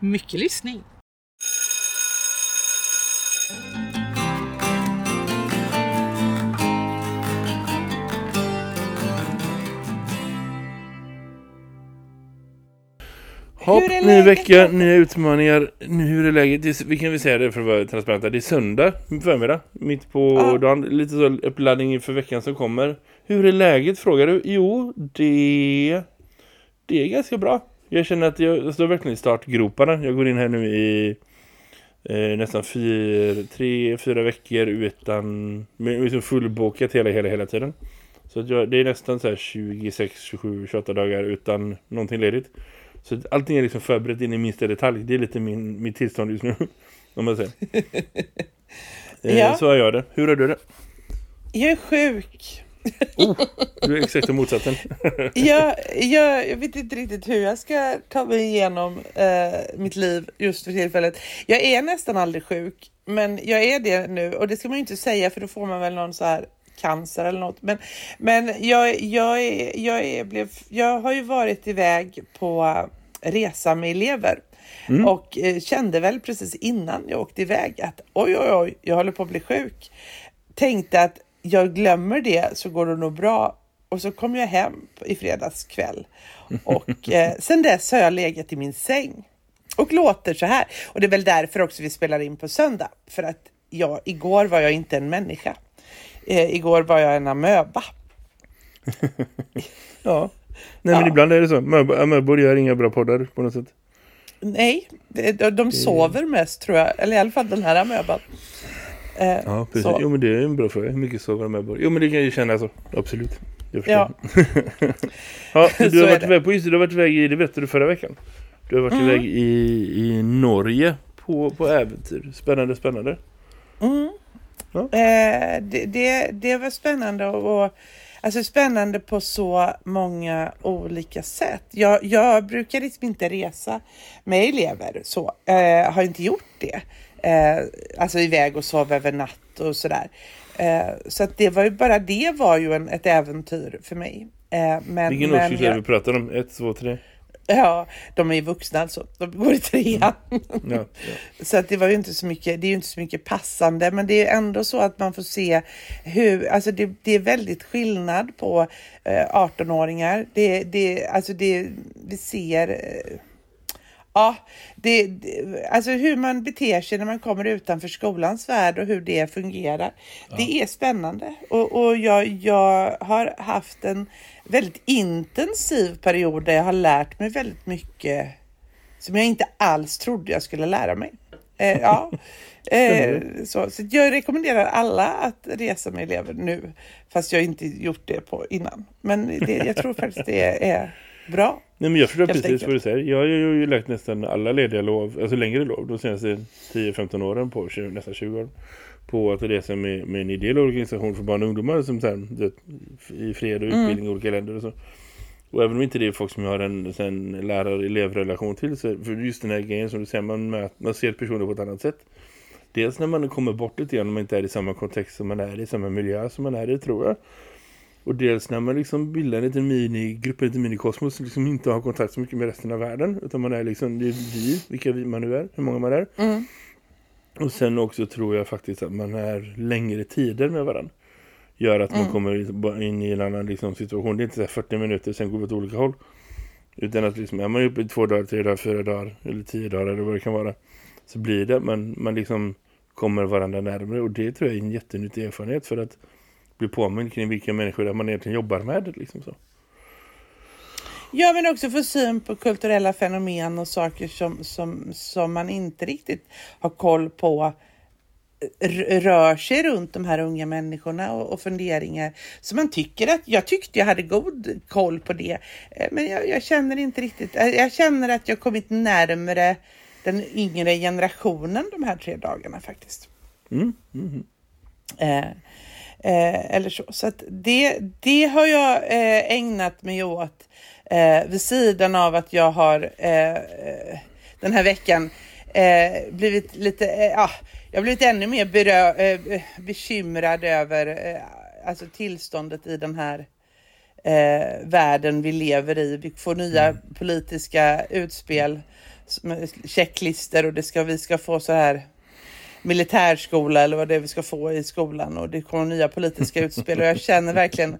Mycket lyssning. Hopp, ny vecka, nya utmaningar. Nu, hur är läget? Det vi kan väl säga det för att vara transparenta. Det är söndag förmiddag, mitt på Ja. dagen. Lite så uppladdning inför veckan som kommer. Hur är läget frågar du? Jo, det, det är ganska bra. Jag känner att jag, står verkligen i startgroparna. Jag går in här nu i eh, nästan fyra, tre, fyra veckor utan med liksom fullbokat hela, hela, hela tiden. Så att jag, det är nästan så här 26, 27, 28 dagar utan någonting ledigt. Så att allting är liksom förberett in i minsta detalj. Det är lite min, mitt tillstånd just nu. Om man säger. eh, Ja. Så har jag det. Hur har du det? Jag är sjuk. Du är exakt motsatsen. Jag, jag, jag vet inte riktigt hur jag ska ta mig igenom eh, mitt liv just för tillfället. Jag är nästan aldrig sjuk, men jag är det nu och det ska man ju inte säga för då får man väl någon så här cancer eller något. Men, men jag, jag, är, jag, är, blev, jag har ju varit iväg på resa med elever och eh, kände väl precis innan jag åkte iväg att oj, oj, oj, jag håller på att bli sjuk. Tänkte att jag glömmer det så går det nog bra. Och så kom jag hem i fredags kväll och eh, sen dess har jag legat i min säng och låter så här. Och det är väl därför också vi spelar in på söndag. För att jag, igår var jag inte en människa. Eh, igår var jag en amöba. Ja. Nej men Ja. ibland är det så. Möb- Möbor gör inga bra poddar på något sätt. Nej, de, de, de sover mest tror jag. Eller i alla fall den här amöban. Eh, Ja, precis. så. Jo men det är en bra fråga. Hur mycket sover möbor? Jo men det kan jag ju känna så. Absolut. Jag förstår. Ja. ja du har varit iväg på just du har varit iväg i, det vet du förra veckan. Du har varit Mm. iväg i, i Norge på, på äventyr. Spännande, spännande. Mm. Ja. Eh, det, det, det var spännande och, och alltså spännande på så många olika sätt. Jag, jag brukar liksom inte resa med elever så. Eh, har inte gjort det. Eh, alltså iväg och sova över natt och sådär. Eh, så att det var ju bara det var ju en, ett äventyr för mig. Eh, men, Vilken årskurs är vi pratar om? Ett, två, tre? ja, de är ju vuxna alltså. De går i trean. Ja, ja. Så att det var ju inte så mycket, det är ju inte så mycket passande, men det är ändå så att man får se hur, alltså det, det är väldigt skillnad på eh, 18-åringar. Det, det, alltså det, vi ser, eh, ja, det, det, alltså hur man beter sig när man kommer utanför skolans värld och hur det fungerar. Det är spännande och, och jag, jag har haft en väldigt intensiv period där jag har lärt mig väldigt mycket som jag inte alls trodde jag skulle lära mig. Eh, ja. eh, så, så jag rekommenderar alla att resa med elever nu, fast jag inte gjort det på innan. Men det, jag tror faktiskt det är bra. Nej men jag förstår precis enkelt. vad du säger. Jag har ju lagt nästan alla lediga lov, alltså längre lov, de senaste 10-15 åren på, 20, nästan 20 år. På att resa med, med en ideell organisation för barn och ungdomar som så här, i fred och utbildning i olika länder och så. Och även om inte det är folk som jag har en, en lärare-elevrelation till så för just den här grejen som du säger, man, möter, man ser personer på ett annat sätt. Dels när man kommer bort lite grann man inte är i samma kontext som man är i, samma miljö som man är i tror jag. Och dels när man liksom bildar en liten minigrupp, en liten minikosmos som liksom inte har kontakt så mycket med resten av världen. Utan man är liksom, det är vi, vilka vi man nu är, hur många man är. Mm. Och sen också tror jag faktiskt att man är längre tider med varandra. Gör att man Mm. kommer in i en annan liksom, situation. Det är inte så här 40 minuter, sen går vi åt olika håll. Utan att liksom, är man uppe i två dagar, tre dagar, fyra dagar eller tio dagar eller vad det kan vara. Så blir det, man, man liksom kommer varandra närmare. Och det tror jag är en jättenyttig erfarenhet för att bli påmind kring vilka människor man egentligen jobbar med. Liksom så. Ja, men också få syn på kulturella fenomen och saker som, som, som man inte riktigt har koll på r- rör sig runt de här unga människorna och, och funderingar. Så man tycker att, jag tyckte jag hade god koll på det, eh, men jag, jag känner inte riktigt, eh, jag känner att jag kommit närmare den yngre generationen de här tre dagarna faktiskt. Mm. Mm. Eh, eh, eller så. Så det, det har jag eh, ägnat mig åt eh, vid sidan av att jag har eh, den här veckan eh, blivit lite, eh, ja, jag har blivit ännu mer berö, bekymrad över alltså tillståndet i den här eh, världen vi lever i. Vi får nya mm. politiska utspel, checklister och det ska, vi ska få så här militärskola eller vad det är vi ska få i skolan och det kommer nya politiska utspel och jag känner verkligen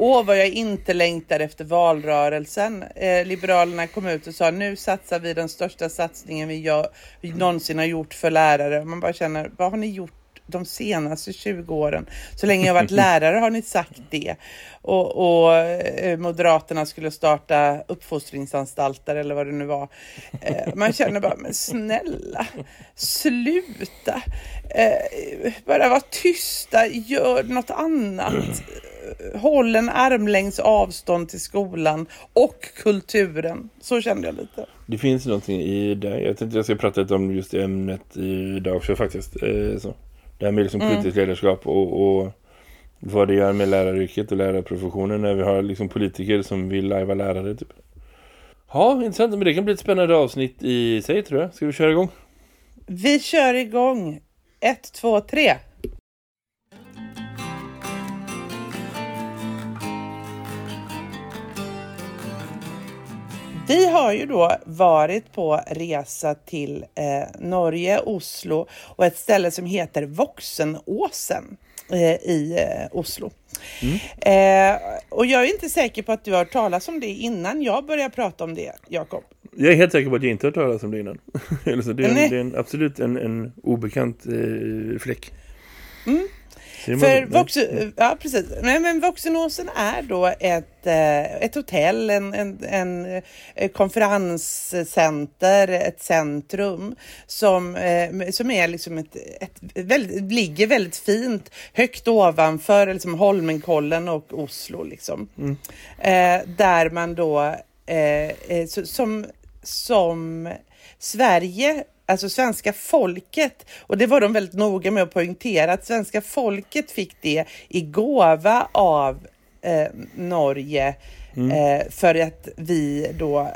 Åh, vad jag inte längtar efter valrörelsen. Eh, Liberalerna kom ut och sa nu satsar vi den största satsningen vi, gör, vi någonsin har gjort för lärare. Man bara känner, vad har ni gjort de senaste 20 åren? Så länge jag varit lärare har ni sagt det. Och, och eh, Moderaterna skulle starta uppfostringsanstalter eller vad det nu var. Eh, man känner bara, men snälla, sluta. Eh, bara var tysta, gör något annat håll en armlängds avstånd till skolan och kulturen. Så kände jag lite. Det finns någonting i det. Jag tänkte jag ska prata lite om just ämnet idag också faktiskt. Så. Det här med liksom mm. politiskt mm. ledarskap och, och, vad det gör med läraryrket och lärarprofessionen när vi har liksom politiker som vill lajva lärare typ. Ja, intressant. Men det kan bli ett spännande avsnitt i sig tror jag. Ska vi köra igång? Vi kör igång. Ett, två, tre. Vi har ju då varit på resa till eh, Norge, Oslo och ett ställe som heter Voxenåsen eh, i eh, Oslo. Mm. Eh, och jag är inte säker på att du har hört talas om det innan jag börjar prata om det, Jakob. Jag är helt säker på att jag inte har hört talas om det innan. det, är en, det är en, absolut en, en obekant eh, fläck. Mm. För vuxen, ja, precis. Nej, men Vuxenåsen är då ett, eh, ett hotell, en, en, en eh, konferenscenter, ett centrum som, eh, som är liksom ett, ett väldigt, ligger väldigt fint högt ovanför liksom Holmenkollen och Oslo. Liksom. Mm. Där man då som, som Sverige alltså svenska folket, och det var de väldigt noga med att poängtera, att svenska folket fick det i gåva av eh, Norge mm. eh, för att vi då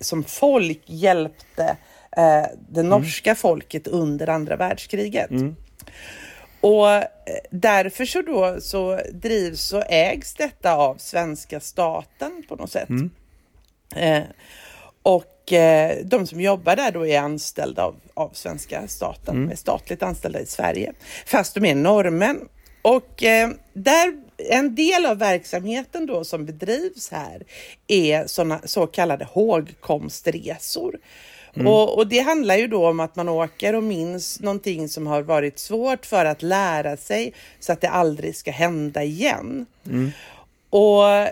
som folk hjälpte eh, det mm. norska mm. folket under andra världskriget. Mm. Och eh, därför så då så drivs och ägs detta av svenska staten på något sätt. Mm. Eh, och de som jobbar där då är anställda av, av svenska staten, mm. är statligt anställda i Sverige, fast de är norrmän. Och eh, där, en del av verksamheten då som bedrivs här är såna, så kallade hågkomstresor. Mm. Och, och, det handlar ju då om att man åker och minns någonting som har varit svårt för att lära sig så att det aldrig ska hända igen. Mm. Och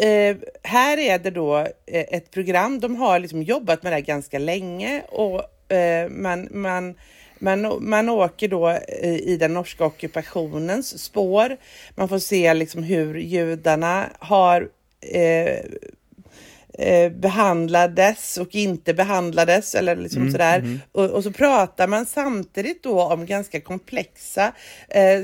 Eh, här är det då eh, ett program, de har liksom jobbat med det här ganska länge och eh, man, man, man, man åker då i, i den norska ockupationens spår. Man får se liksom hur judarna har eh, eh, behandlades och inte behandlades eller liksom mm, sådär. Mm. Och, och, så pratar man samtidigt då om ganska komplexa, eh,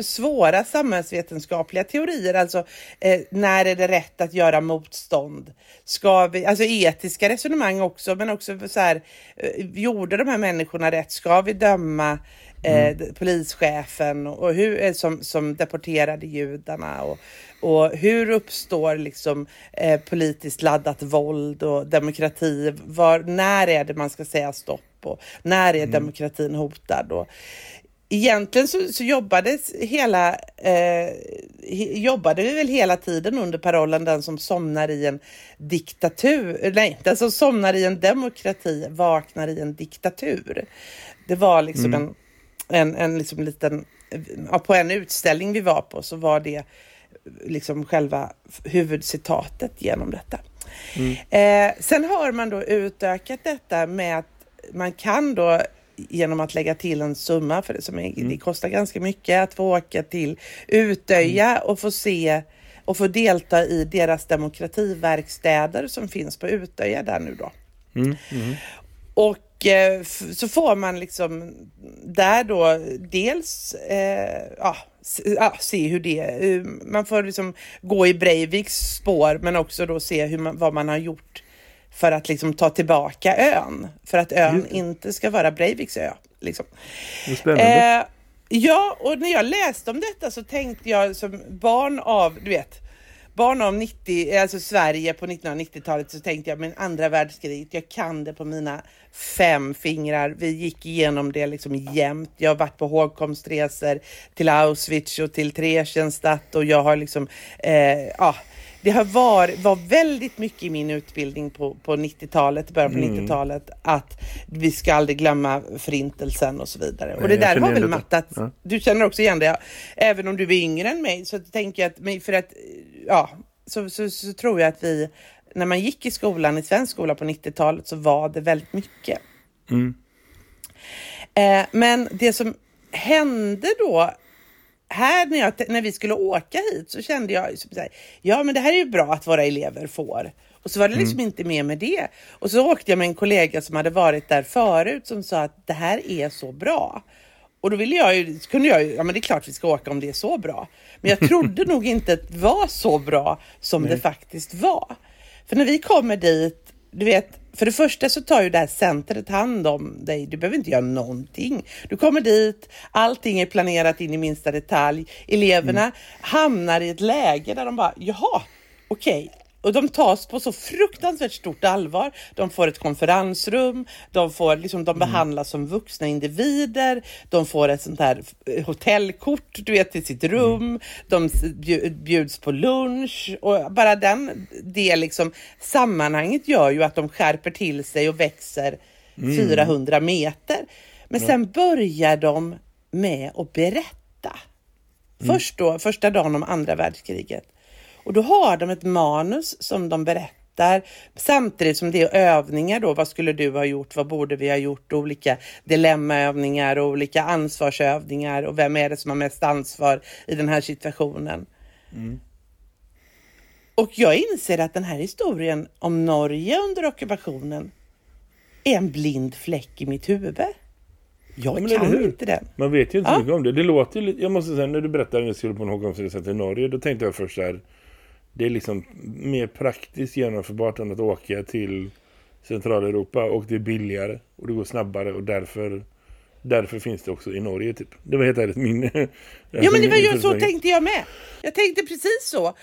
svåra samhällsvetenskapliga teorier. Alltså eh, när är det rätt att göra motstånd? Ska vi, alltså etiska resonemang också, men också så här, eh, gjorde de här människorna rätt? Ska vi döma Mm. Eh, polischefen och hur, eh, som, som deporterade judarna och, och hur uppstår liksom eh, politiskt laddat våld och demokrati? Var, när är det man ska säga stopp och när är mm. demokratin hotad? Och, egentligen så, så jobbades hela, eh, jobbade vi väl hela tiden under parollen den som somnar i en diktatur, nej, den som somnar i en demokrati vaknar i en diktatur. Det var liksom mm. en en, en liksom liten, ja, på en utställning vi var på så var det liksom själva huvudcitatet genom detta. Mm. Eh, sen har man då utökat detta med att man kan då genom att lägga till en summa, för det, som är, mm. det kostar ganska mycket, att få åka till Utöja mm. och få se och få delta i deras demokrativerkstäder som finns på Utöja där nu då. Mm. mm. och så får man liksom där då dels eh, ja, s- ja, se hur det, eh, man får liksom gå i Breiviks spår men också då se hur man, vad man har gjort för att liksom ta tillbaka ön. För att ön det. inte ska vara Breiviks ö. Liksom. Spännande. Eh, ja, och när jag läste om detta så tänkte jag som barn av, du vet, barn av 90, alltså Sverige på 1990-talet så tänkte jag, men andra världskriget, jag kan det på mina fem fingrar. Vi gick igenom det liksom jämt. Jag har varit på hågkomstresor till Auschwitz och till Theresienstadt och jag har liksom, eh, ja, det har var, var väldigt mycket i min utbildning på, på 90-talet, början på Mm. 90-talet, att vi ska aldrig glömma förintelsen och så vidare. och Nej, det jag där igen väl mattat, Ja. du känner också igen det, ja. även om du är yngre än mig, så tänker jag att, för att, ja, så, så, så tror jag att vi, när man gick i skolan, i svensk skola på 90-talet, så var det väldigt mycket. Mm. Eh, men det som hände då här när, jag, när vi skulle åka hit så kände jag så här, ja men det här är ju bra att våra elever får. Och så var det liksom inte mer med det. Och så åkte jag med en kollega som hade varit där förut som sa att det här är så bra. Och då ville jag ju, kunde jag ju, ja men det är klart vi ska åka om det är så bra. Men jag trodde nog inte att det var så bra som det faktiskt var. För när vi kommer dit, du vet, för det första så tar ju det här centret hand om dig. Du behöver inte göra någonting. Du kommer dit, allting är planerat in i minsta detalj. Eleverna hamnar i ett läge där de bara, jaha, okej. Och de tas på så fruktansvärt stort allvar. De får ett konferensrum, de, får, liksom, de behandlas som vuxna individer, de får ett sånt här eh, hotellkort du vet, till sitt rum, de bjuds på lunch och bara den, det liksom, sammanhanget gör ju att de skärper till sig och växer 400 meter. Men sen börjar de med att berätta. Först då, första dagen om andra världskriget. Och då har de ett manus som de berättar samtidigt som det är övningar då. Vad skulle du ha gjort? Vad borde vi ha gjort? Olika dilemmaövningar och olika ansvarsövningar och vem är det som har mest ansvar i den här situationen? Och jag inser att den här historien om Norge under ockupationen är en blind fläck i mitt huvud. Jag eller kan inte den. Man vet ju inte så Ja. mycket om det. Det låter ju lite, jag måste säga, när du berättade att jag skulle på en hågkomstresa till Norge, då tänkte jag först så här, det är liksom mer praktiskt genomförbart än att åka till Centraleuropa och det är billigare och det går snabbare och därför därför finns det också i Norge typ. Det var helt ärligt min... Ja men det var ju så tänkte jag med. Jag tänkte precis så.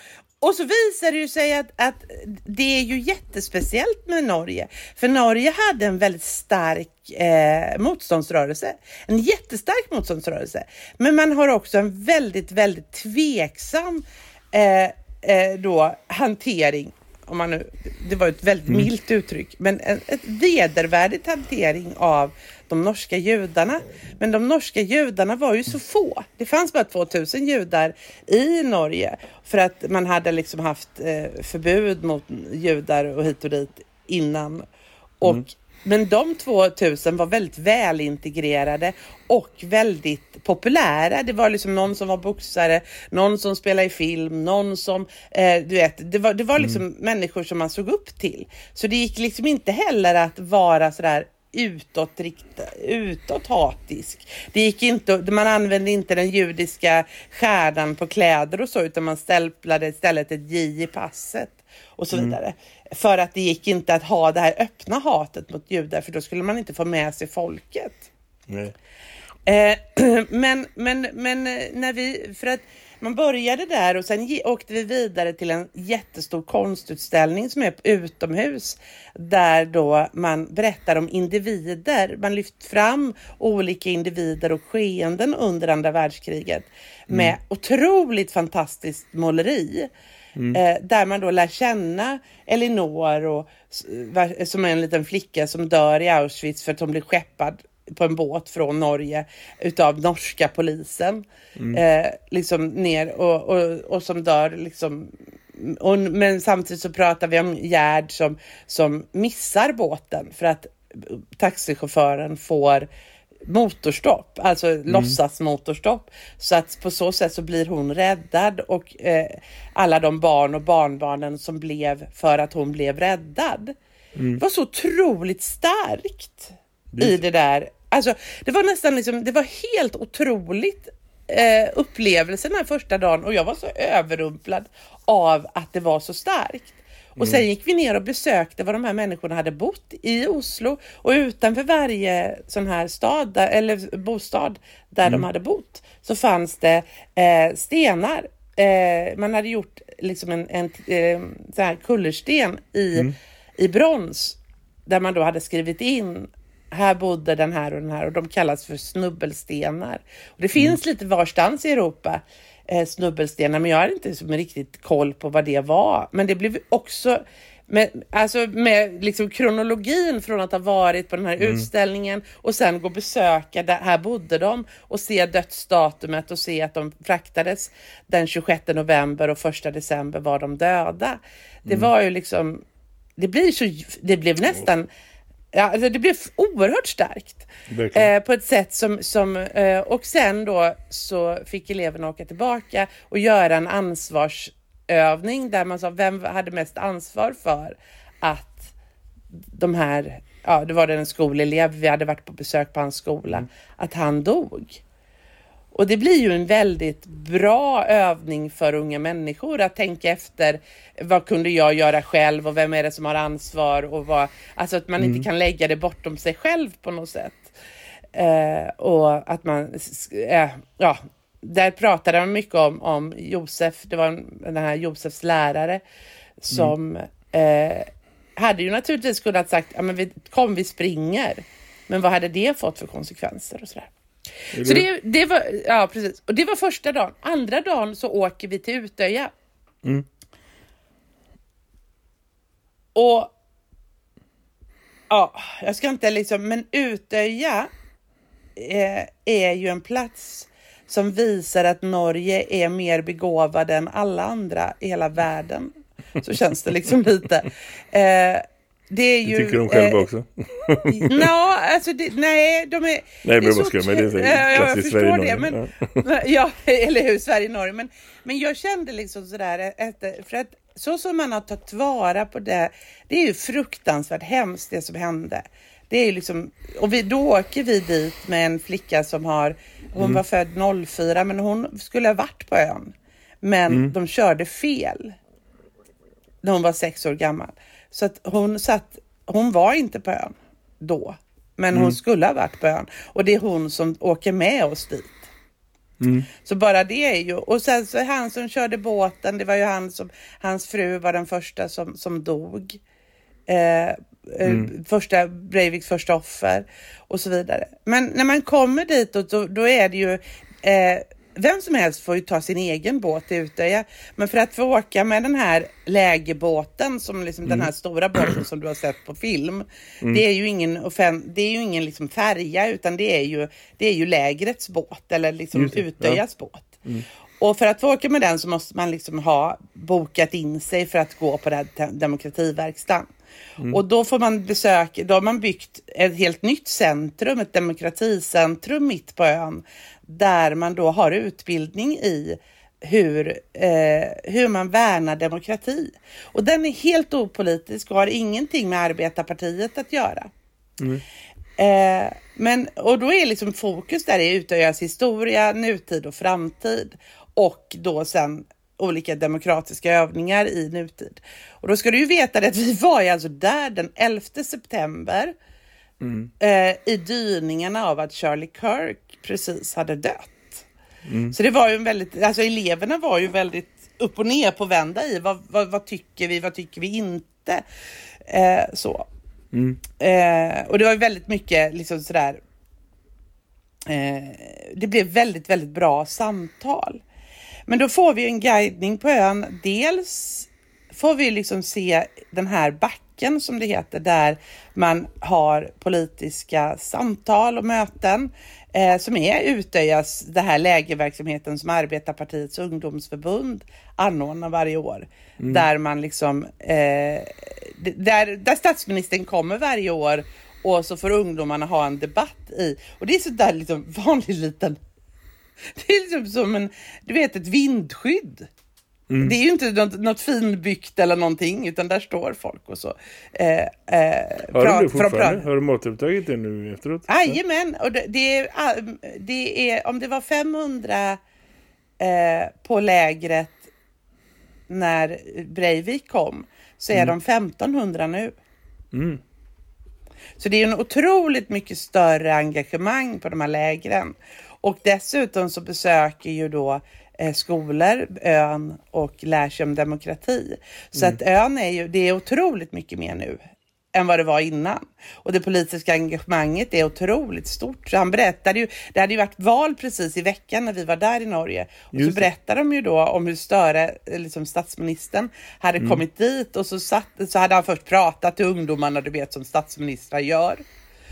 Och så visar det ju sig att, att det är ju jättespeciellt med Norge. För Norge hade en väldigt stark eh, motståndsrörelse. En jättestark motståndsrörelse. Men man har också en väldigt, väldigt tveksam eh, eh, då, hantering. Om man nu, det var ett väldigt milt uttryck, men en, ett vedervärdigt hantering av de norska judarna. Men de norska judarna var ju så få. Det fanns bara 2000 judar i Norge för att man hade liksom haft eh, förbud mot judar och hit och dit innan. Och, Men de 2000 var väldigt välintegrerade och väldigt populära. Det var liksom någon som var boxare, någon som spelade i film, någon som, eh, du vet, det var, det var liksom människor som man såg upp till. Så det gick liksom inte heller att vara sådär utåtrikta, utåt hatisk. Det gick inte, man använde inte den judiska stjärnan på kläder och så utan man stämplade istället ett J i passet och så vidare. För att det gick inte att ha det här öppna hatet mot judar för då skulle man inte få med sig folket. Nej. Eh, men, men, men eh, när vi, för att man började där och sen åkte vi vidare till en jättestor konstutställning som är utomhus där då man berättar om individer. Man lyft fram olika individer och skeenden under andra världskriget med otroligt fantastiskt måleri. Eh, där man då lär känna Elinor och, som är en liten flicka som dör i Auschwitz för att hon blir skeppad på en båt från Norge utav norska polisen. Eh, liksom ner och, och, och som dör liksom. Och, men samtidigt så pratar vi om Gerd som, som missar båten för att taxichauffören får motorstopp, alltså låtsas motorstopp. Så att på så sätt så blir hon räddad och eh, alla de barn och barnbarnen som blev för att hon blev räddad. Det var så otroligt starkt. i det där. Alltså, det var nästan liksom, det var helt otroligt eh, upplevelse den här första dagen och jag var så överrumplad av att det var så starkt. Och sen gick vi ner och besökte var de här människorna hade bott i Oslo och utanför varje sån här stad, eller bostad där de hade bott, så fanns det eh, stenar. Eh, man hade gjort liksom en, en eh, sån här kullersten i, i brons där man då hade skrivit in här bodde den här och den här och de kallas för snubbelstenar. Och det finns lite varstans i Europa eh, snubbelstenar men jag hade inte som riktigt koll på vad det var. Men det blev också med, alltså med liksom kronologin från att ha varit på den här utställningen och sen gå och besöka, där, här bodde de och se dödsdatumet och se att de fraktades den 26 november och 1 december var de döda. Det var ju liksom, det blir så, det blev nästan Ja, alltså det blev oerhört starkt. Eh, på ett sätt som, som eh, och sen då så fick eleverna åka tillbaka och göra en ansvarsövning där man sa vem hade mest ansvar för att de här, ja det var det en skolelev, vi hade varit på besök på hans skola, att han dog. Och det blir ju en väldigt bra övning för unga människor att tänka efter vad kunde jag göra själv och vem är det som har ansvar och vad, alltså att man inte kan lägga det bortom sig själv på något sätt. Eh, och att man, eh, ja, där pratade man mycket om, om Josef, det var en- den här Josefs lärare som eh, hade ju naturligtvis kunnat sagt, ja men vi, kom vi springer. Men vad hade det fått för konsekvenser och sådär. Så det, det var, ja precis. Och det var första dagen. Andra dagen så åker vi till Utöja. Mm. Och ja, jag ska inte liksom, men Utöja eh, är ju en plats som visar att Norge är mer begåvade än alla andra i hela världen. Så känns det liksom lite. Eh, det är ju, Det tycker de själva eh, också. Nå, alltså det, nej, de är... Nej, det är jag bara så skojar, men det är Ja, klassiskt förstår Sverige-Norge. det, men, ja, eller hur, Sverige-Norge. Men, men jag kände liksom sådär, efter, för att så som man har tagit vara på det, det är ju fruktansvärt hemskt det som hände. Det är ju liksom, och vi, då åker vi dit med en flicka som har, hon var född 04, men hon skulle ha varit på ön. Men de körde fel när hon var sex år gammal. Så att hon satt, hon var inte på ön då, men hon skulle ha varit på ön. Och det är hon som åker med oss dit. Så bara det är ju, och sen så han som körde båten, det var ju han som, hans fru var den första som, som dog. Eh, eh, första, Breiviks första offer och så vidare. Men när man kommer dit och då, då är det ju eh, vem som helst får ju ta sin egen båt till Utöja. Men för att få åka med den här lägerbåten, som liksom den här stora båten som du har sett på film. Det är ju ingen, offen- det är ju ingen liksom färja utan det är ju, det är ju lägrets båt eller liksom Just Utöjas båt. Och för att få åka med den så måste man liksom ha bokat in sig för att gå på den här te- demokrativerkstan. Och då får man besök, då har man byggt ett helt nytt centrum, ett demokraticentrum mitt på ön, där man då har utbildning i hur, eh, hur man värnar demokrati. Och den är helt opolitisk och har ingenting med arbetarpartiet att göra. Eh, men, och då är liksom fokus där i Utöjas historia, nutid och framtid. Och då sen olika demokratiska övningar i nutid. Och då ska du ju veta det att vi var ju alltså där den 11 september eh, i dyningarna av att Charlie Kirk precis hade dött. Så det var ju en väldigt, alltså eleverna var ju väldigt upp och ner på vända i vad, vad, vad tycker vi, vad tycker vi inte. Eh, så. Eh, och det var ju väldigt mycket liksom sådär, eh, det blev väldigt, väldigt bra samtal. Men då får vi en guidning på ön. Dels får vi liksom se den här backen som det heter, där man har politiska samtal och möten eh, som är Utöjas, det här lägerverksamheten som Arbetarpartiets ungdomsförbund anordnar varje år. Där man liksom, eh, där, där statsministern kommer varje år och så får ungdomarna ha en debatt i. Och det är sådär liksom vanlig liten det är liksom som en, du vet ett vindskydd. Det är ju inte något, något finbyggt eller någonting utan där står folk och så. Eh, eh, Har prat- du fortfarande? Har du återupptagit det nu efteråt? Jajamän, och det, det, är, ah, det är om det var 500 eh, på lägret när Breivik kom så är de 1500 nu. Mm. Så det är en otroligt mycket större engagemang på de här lägren. Och dessutom så besöker ju då eh, skolor ön och lär sig om demokrati. Så att ön är ju, det är otroligt mycket mer nu än vad det var innan. Och det politiska engagemanget är otroligt stort. Så han berättade ju, det hade ju varit val precis i veckan när vi var där i Norge. Och Just så det. berättade de ju då om hur Störe, eh, liksom statsministern, hade kommit dit och så, satt, så hade han först pratat till ungdomarna, du vet som statsministrar gör.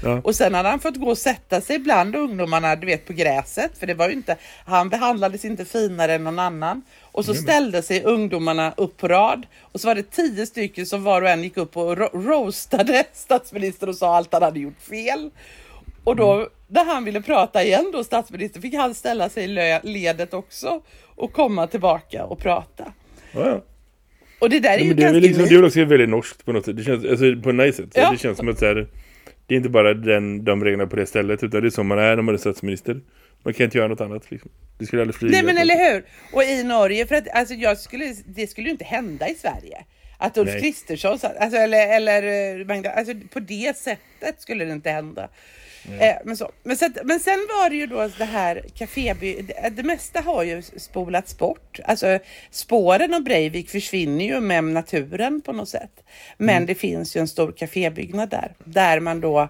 Ja. Och sen hade han fått gå och sätta sig bland ungdomarna, du vet på gräset. För det var ju inte, han behandlades inte finare än någon annan. Och så ställde sig ungdomarna upp på rad. Och så var det tio stycken som var och en gick upp och ro- roastade statsministern och sa allt han hade gjort fel. Och då när han ville prata igen då, statsministern, fick han ställa sig i ledet också och komma tillbaka och prata. Ja. Och det där är Ja, ju det, är ganska väl liksom, det är väl också väldigt norskt på något sätt. Det känns, alltså, på ett nice sätt. Ja. Det känns som att så här, det är inte bara den, de reglerna på det stället utan det är som man är när man är statsminister. Man kan inte göra något annat. Liksom. Det skulle aldrig flyga. Nej men eller hur! Och i Norge, för att alltså, jag skulle, det skulle ju inte hända i Sverige. Att Ulf. Kristersson, alltså, eller, eller eh, alltså, på det sättet skulle det inte hända. Eh, men, så. Men, så att, men sen var det ju då det här kaféby, det, det mesta har ju spolats bort. Alltså spåren av Breivik försvinner ju med naturen på något sätt. Men det finns ju en stor kafébyggnad där, där man då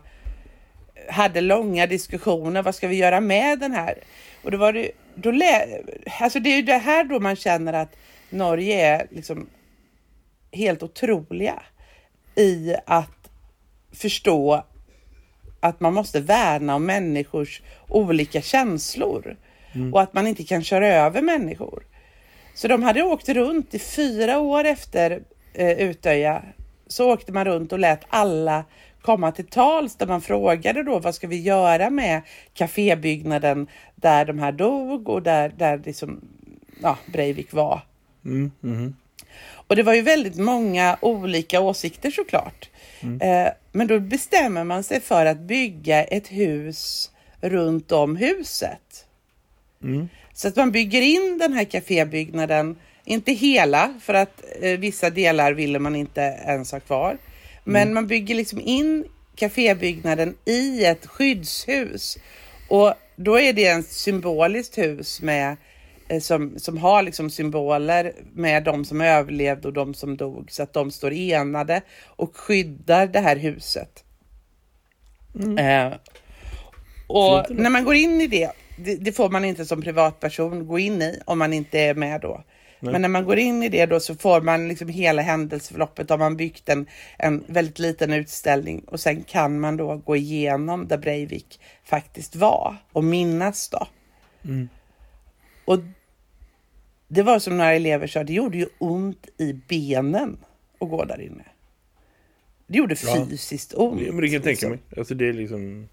hade långa diskussioner. Vad ska vi göra med den här? Och då var det, då lä, alltså det är ju det här då man känner att Norge är liksom helt otroliga i att förstå att man måste värna om människors olika känslor och att man inte kan köra över människor. Så de hade åkt runt i fyra år efter eh, Utöja. Så åkte man runt och lät alla komma till tals där man frågade då vad ska vi göra med kafébyggnaden där de här dog och där, där liksom, ja, Breivik var. Mm, mhm. Och det var ju väldigt många olika åsikter såklart. Eh, men då bestämmer man sig för att bygga ett hus runt om huset. Mm. Så att man bygger in den här kafébyggnaden, inte hela för att eh, vissa delar ville man inte ens ha kvar. Men man bygger liksom in kafébyggnaden i ett skyddshus. Och då är det ett symboliskt hus med, som, som har liksom symboler med de som överlevde och de som dog. Så att de står enade och skyddar det här huset. Eh, och när man går in i det, det, det får man inte som privatperson gå in i om man inte är med då. Men när man går in i det då så får man liksom hela händelseförloppet. Har man byggt en, en väldigt liten utställning och sen kan man då gå igenom där Breivik faktiskt var och minnas då. Och det var som några elever sa, det gjorde ju ont i benen att gå där inne. Det gjorde Ja. fysiskt ont. Ja, men det kan jag tänka liksom. mig. Alltså det är liksom...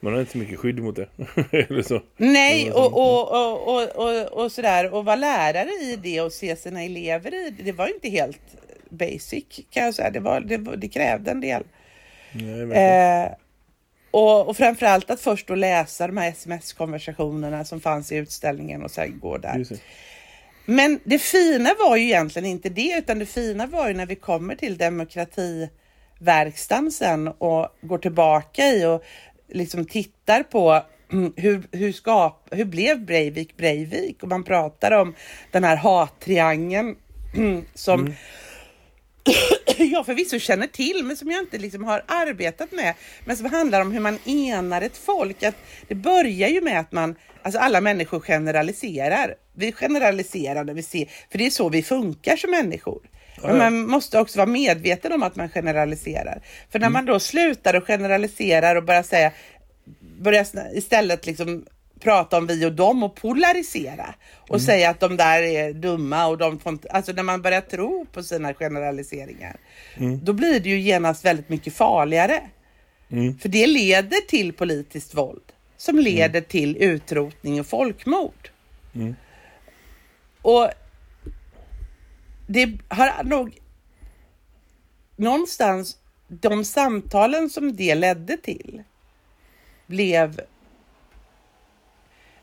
Man har inte så mycket skydd mot det. Eller så. Nej, och, och, och, och, och, och sådär. Och vara lärare i det och se sina elever i det. Det var inte helt basic kan jag säga. Det, var, det, det krävde en del. Nej. Eh, och, och framförallt att först då läsa de här sms-konversationerna som fanns i utställningen och sen gå där. Men det fina var ju egentligen inte det, utan det fina var ju när vi kommer till demokrativerkstan sen och går tillbaka i och liksom tittar på mm, hur, hur, skap, hur blev Breivik Breivik? Och man pratar om den här hattriangeln som jag förvisso känner till, men som jag inte liksom har arbetat med. Men som handlar om hur man enar ett folk. Att det börjar ju med att man, alltså alla människor generaliserar. Vi generaliserar när vi ser, för det är så vi funkar som människor. Men man måste också vara medveten om att man generaliserar. För när man då slutar och generaliserar och börjar säga, börjar istället liksom prata om vi och dem och polarisera och säga att de där är dumma och de får inte, alltså när man börjar tro på sina generaliseringar, då blir det ju genast väldigt mycket farligare. Mm. För det leder till politiskt våld som leder till utrotning och folkmord. Mm. Och det har nog någonstans de samtalen som det ledde till blev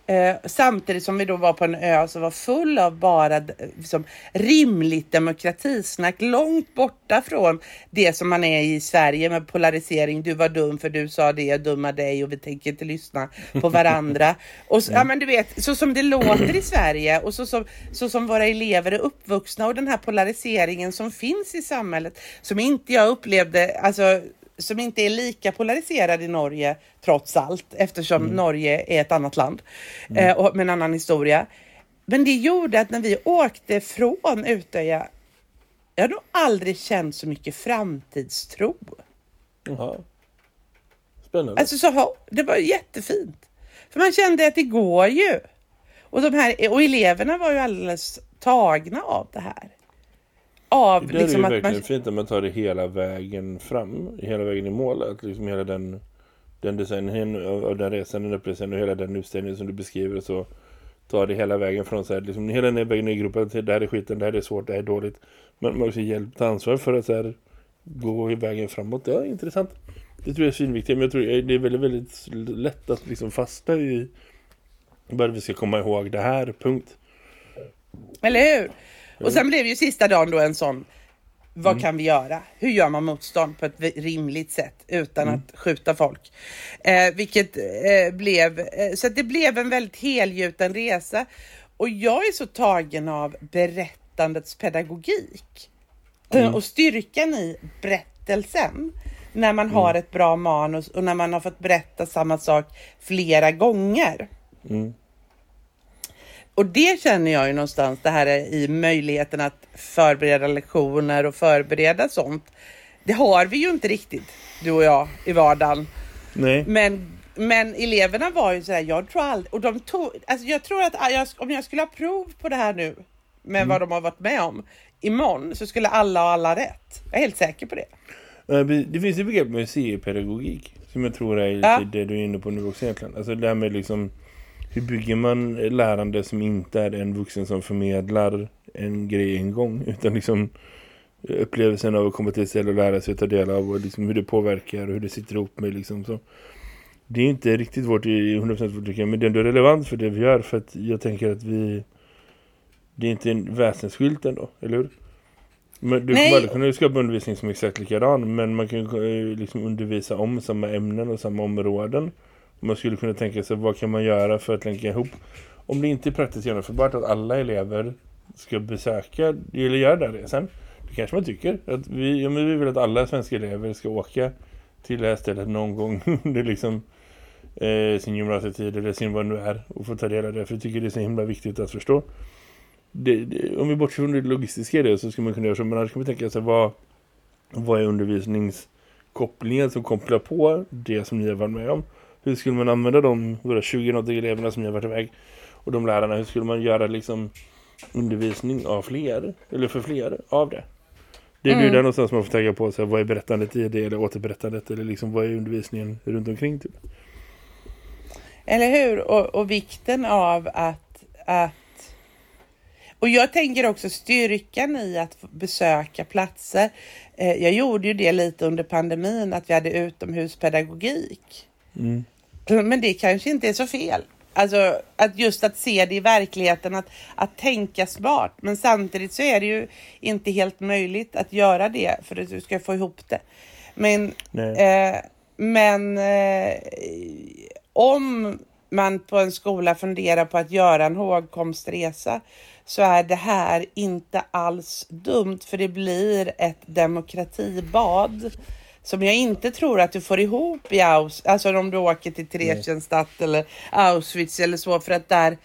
Eh, samtidigt som vi då var på en ö som var full av bara liksom, rimligt demokratisnack, långt borta från det som man är i Sverige med polarisering. Du var dum för du sa det, jag dumma dig och vi tänker inte lyssna på varandra. och så, ja, men du vet, så som det låter i Sverige och så som, så som våra elever är uppvuxna och den här polariseringen som finns i samhället som inte jag upplevde, alltså som inte är lika polariserad i Norge trots allt eftersom mm. Norge är ett annat land mm. eh, och med en annan historia. Men det gjorde att när vi åkte från Utöja, jag har nog aldrig känt så mycket framtidstro. Jaha. Spännande. Alltså så, det var jättefint. För man kände att det går ju. Och, de här, och eleverna var ju alldeles tagna av det här av... Det liksom är ju verkligen man... fint att man tar det hela vägen fram, hela vägen i målet. Liksom hela den, den designen av den resan, den upplevelsen och hela den utställningen som du beskriver så tar det hela vägen från så här, liksom hela den vägen i gruppen till det här är skiten, det här är svårt, det här är dåligt. Men man också hjälpt ansvar för att så här, gå i vägen framåt. Ja, intressant. Det tror jag är svinviktigt, men jag tror det är väldigt, väldigt lätt att liksom fastna i bara vi ska komma ihåg det här, punkt. Eller hur? Och sen blev ju sista dagen då en sån, vad mm. kan vi göra? Hur gör man motstånd på ett rimligt sätt utan mm. att skjuta folk? Eh, vilket eh, blev, eh, så det blev en väldigt helgjuten resa. Och jag är så tagen av berättandets pedagogik mm. och styrkan i berättelsen när man har mm. ett bra manus och när man har fått berätta samma sak flera gånger. Mm. Och det känner jag ju någonstans, det här i möjligheten att förbereda lektioner och förbereda sånt. Det har vi ju inte riktigt, du och jag, i vardagen. Nej. Men, men eleverna var ju sådär, jag tror aldrig, och de tog, alltså jag tror att jag, om jag skulle ha prov på det här nu, med mm. vad de har varit med om, imorgon så skulle alla och alla rätt. Jag är helt säker på det. Det finns ju begrepp med museipedagogik som jag tror är ja. det du är inne på nu också egentligen. Alltså det här med liksom hur bygger man lärande som inte är en vuxen som förmedlar en grej en gång utan liksom upplevelsen av att komma till ställe och lära sig att ta del av och liksom hur det påverkar och hur det sitter ihop med liksom så. Det är inte riktigt vårt i 100% vårt lycka, men det är ändå relevant för det vi gör för att jag tänker att vi det är inte en väsensskilt ändå, eller hur? Men du kommer aldrig kunna skapa undervisning som är exakt likadan men man kan liksom undervisa om samma ämnen och samma områden man skulle kunna tänka sig vad kan man göra för att länka ihop. Om det inte är praktiskt genomförbart att alla elever ska besöka eller göra den resan. Det kanske man tycker. Att vi, ja, men vi vill att alla svenska elever ska åka till det här stället någon gång under liksom, eh, sin gymnasietid eller sin vad nu är och få ta del av det. För jag tycker det är så himla viktigt att förstå. Det, det, om vi bortser från det logistiska det så ska man kunna göra så. Men annars kan vi tänka sig vad, vad är undervisningskopplingen som kopplar på det som ni har varit med om. Hur skulle man använda de 20 eleverna som jag varit iväg och de lärarna? Hur skulle man göra liksom undervisning av fler? Eller för fler av det? Det är mm. ju där någonstans man får tänka på så här, vad är berättandet i det eller återberättandet eller liksom vad är undervisningen runt omkring typ. Eller hur? Och, och vikten av att, att och jag tänker också styrkan i att besöka platser. Eh, jag gjorde ju det lite under pandemin att vi hade utomhuspedagogik. Mm. Men det kanske inte är så fel. Alltså att just att se det i verkligheten, att, att tänka smart. Men samtidigt så är det ju inte helt möjligt att göra det för att du ska få ihop det. Men, eh, men eh, om man på en skola funderar på att göra en hågkomstresa så är det här inte alls dumt för det blir ett demokratibad som jag inte tror att du får ihop i Aus alltså om du åker till Theresienstadt eller Auschwitz eller så, för att där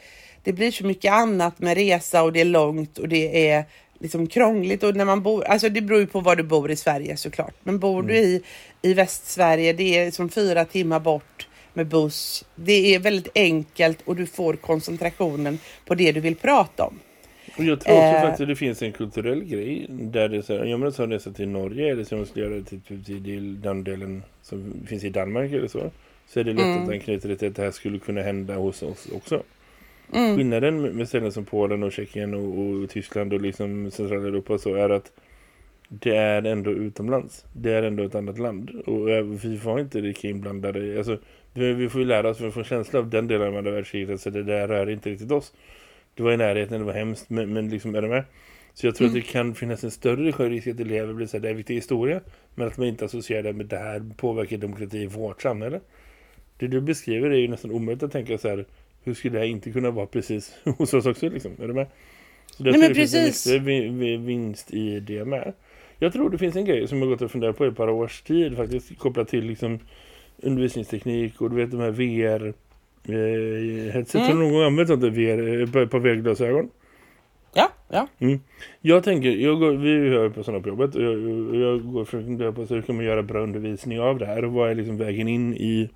det blir så mycket annat med resa och det är långt och det är liksom krångligt och när man bor, alltså det beror ju på var du bor i Sverige såklart, men bor mm. du i, i Västsverige, det är som fyra timmar bort med buss. Det är väldigt enkelt och du får koncentrationen på det du vill prata om. Och jag tror också eh, faktiskt att det finns en kulturell grej där det är jag menar så resa till Norge eller så måste göra det till, till den delen som finns i Danmark eller så. Så är det lätt mm. att anknyta det till att det här skulle kunna hända hos oss också. Mm. Skillnaden med ställen som Polen och Tjeckien och, och Tyskland och liksom Centraleuropa och så är att det är ändå utomlands. Det är ändå ett annat land. Och vi får inte lika inblandade. Alltså, vi får ju lära oss, vi får en känsla av den delen av andra världskriget. Så det där rör inte riktigt oss. Det var i närheten, det var hemskt. Men, men liksom, är det med? Så jag tror mm. att det kan finnas en större risk att elever blir så här, det är viktig historia. Men att man inte associerar det med det här påverkar demokrati i vårt samhälle. Det du beskriver är ju nästan omöjligt att tänka så här, hur skulle det inte kunna vara precis hos oss också liksom? Är det med? Så Nej, men precis. Det finns en vinst i det med. Jag tror det finns en grej som jag gått och funderat på i ett par års tid faktiskt kopplat till liksom undervisningsteknik och du vet de här VR eh, headset. Mm. Har någon gång använt sånt VR eh, på, på VR-glasögon? Ja, ja. Mm. Jag tänker, jag går, vi hör på sådana på jobbet och jag, jag går för att fundera på hur kan man göra bra undervisning av det här och vad är liksom vägen in i,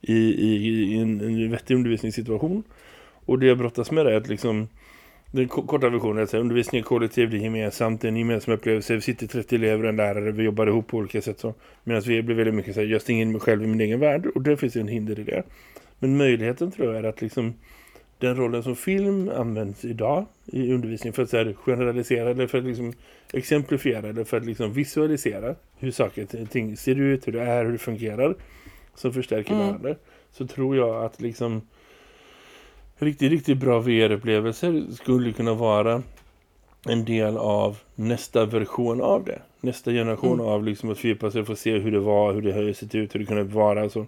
i, i, i en, en vettig undervisningssituation. Och det jag brottas med är att liksom den korta versionen är att undervisning är kollektiv, det är gemensamt, det är en gemensam upplevelse. Vi sitter 30 elever och en lärare, vi jobbar ihop på olika sätt. Så. Medan vi blir väldigt mycket så här, jag stänger in mig själv i min egen värld och det finns en hinder i det. Men möjligheten tror jag är att liksom den rollen som film används idag i undervisning för att så här, generalisera eller för att liksom exemplifiera eller för att liksom visualisera hur saker och ting ser ut, hur det är, hur det fungerar som förstärker mm. varandra. Så tror jag att liksom riktigt, riktigt bra VR-upplevelser skulle kunna vara en del av nästa version av det. Nästa generation mm. av liksom att fördjupa sig och få se hur det var, hur det har sett ut, hur det kunde vara. Så.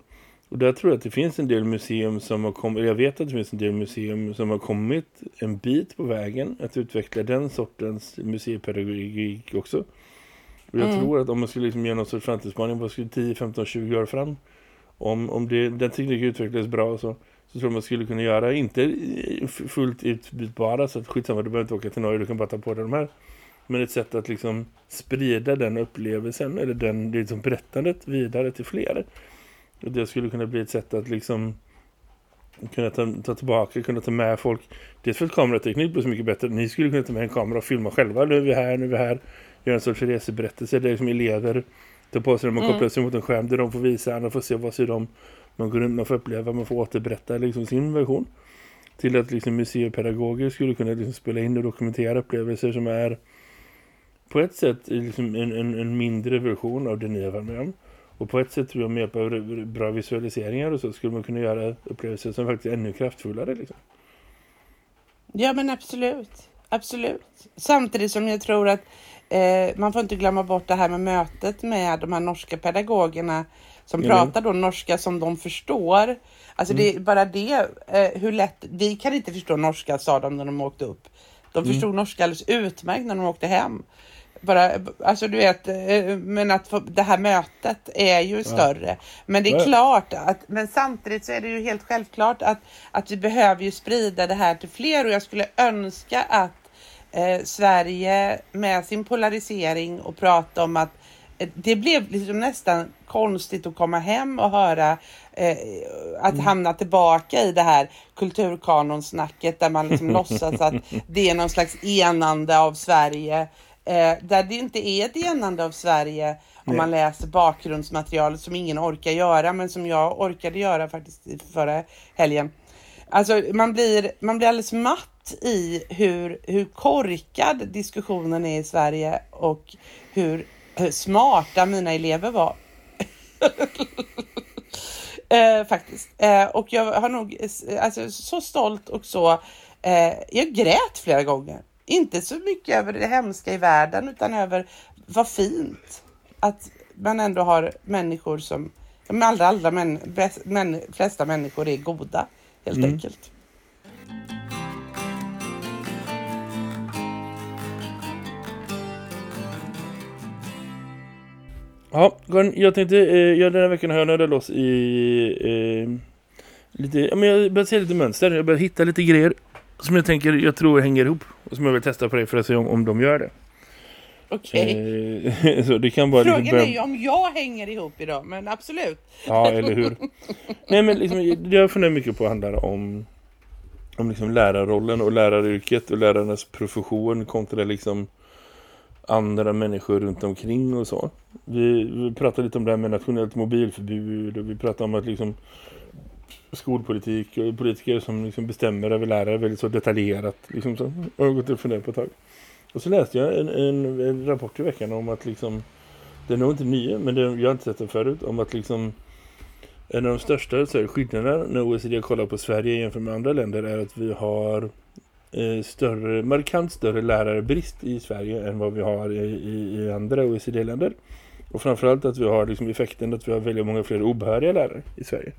Och där tror jag att det finns en del museum som har kommit, jag vet att det finns en del museum som har kommit en bit på vägen att utveckla den sortens museipedagogik också. Och jag mm. tror att om man skulle liksom göra någon sorts framtidsspaning på 10, 15, 20 år fram om, om det, den tekniken utvecklas bra så så tror jag man skulle kunna göra, inte fullt utbytbara så att skitsamma, du behöver inte åka till Norge, du kan bara ta på dig de här. Men ett sätt att liksom sprida den upplevelsen eller den liksom berättandet vidare till fler. Och det skulle kunna bli ett sätt att liksom kunna ta, ta tillbaka, kunna ta med folk. Dels för att kamerateknik blir så mycket bättre. Ni skulle kunna ta med en kamera och filma själva. Nu är vi här, nu är vi här. Göra en sorts reseberättelse där liksom elever tar på sig när man mm. kopplar sig mot en skärm där de får visa, andra får se vad ser de man går runt, man får uppleva, man får återberätta liksom sin version. Till att liksom museipedagoger skulle kunna liksom spela in och dokumentera upplevelser som är på ett sätt liksom en, en, en mindre version av det nya med Och på ett sätt tror jag med på bra visualiseringar och så skulle man kunna göra upplevelser som faktiskt är ännu kraftfullare. Liksom. Ja men absolut. Absolut. Samtidigt som jag tror att eh, man får inte glömma bort det här med mötet med de här norska pedagogerna som mm. pratar då norska som de förstår. Alltså mm. det är bara det, eh, hur lätt, vi kan inte förstå norska sa de när de åkte upp. De mm. förstod norska alldeles utmärkt när de åkte hem. Bara, alltså du vet, eh, men att få, det här mötet är ju större. Men det är klart att, men samtidigt så är det ju helt självklart att, att vi behöver ju sprida det här till fler och jag skulle önska att eh, Sverige med sin polarisering och prata om att det blev liksom nästan konstigt att komma hem och höra eh, att mm. hamna tillbaka i det här kulturkanonsnacket där man liksom låtsas att det är någon slags enande av Sverige. Eh, där det inte är ett enande av Sverige om man läser bakgrundsmaterialet som ingen orkar göra men som jag orkade göra faktiskt förra helgen. Alltså man blir, man blir alldeles matt i hur, hur korkad diskussionen är i Sverige och hur smarta mina elever var. eh, faktiskt. Eh, och jag har nog alltså, så stolt och så. Eh, jag grät flera gånger. Inte så mycket över det hemska i världen utan över vad fint att man ändå har människor som de allra, allra män, bäst, män, flesta människor är goda helt mm. enkelt. Ja, jag tänkte, eh, jag den här veckan har jag nödat loss i eh, lite, ja, men jag börjar se lite mönster, jag börjar hitta lite grejer som jag tänker, jag tror hänger ihop och som jag vill testa på dig för att se om, om de gör det. Okej. Okay. Eh, så det kan bara Frågan börja... är ju om jag hänger ihop idag, men absolut. Ja, eller hur. Nej, men liksom, jag funderar mycket på att handla om, om liksom lärarrollen och läraryrket och lärarnas profession kontra liksom andra människor runt omkring och så. Vi, vi pratade lite om det här med nationellt mobilförbud och vi pratade om att liksom skolpolitik och politiker som liksom bestämmer över lärare väldigt så detaljerat. Liksom så. Jag har gått och funderat på ett tag. Och så läste jag en, en, en rapport i veckan om att liksom, det är nog inte ny, men det, jag har inte sett den förut, om att liksom en av de största så här, skillnaderna när OECD kollar på Sverige jämfört med andra länder är att vi har eh, större, markant större lärarbrist i Sverige än vad vi har i, i, i andra OECD-länder. Och framförallt att vi har liksom effekten att vi har väldigt många fler obehöriga lärare i Sverige.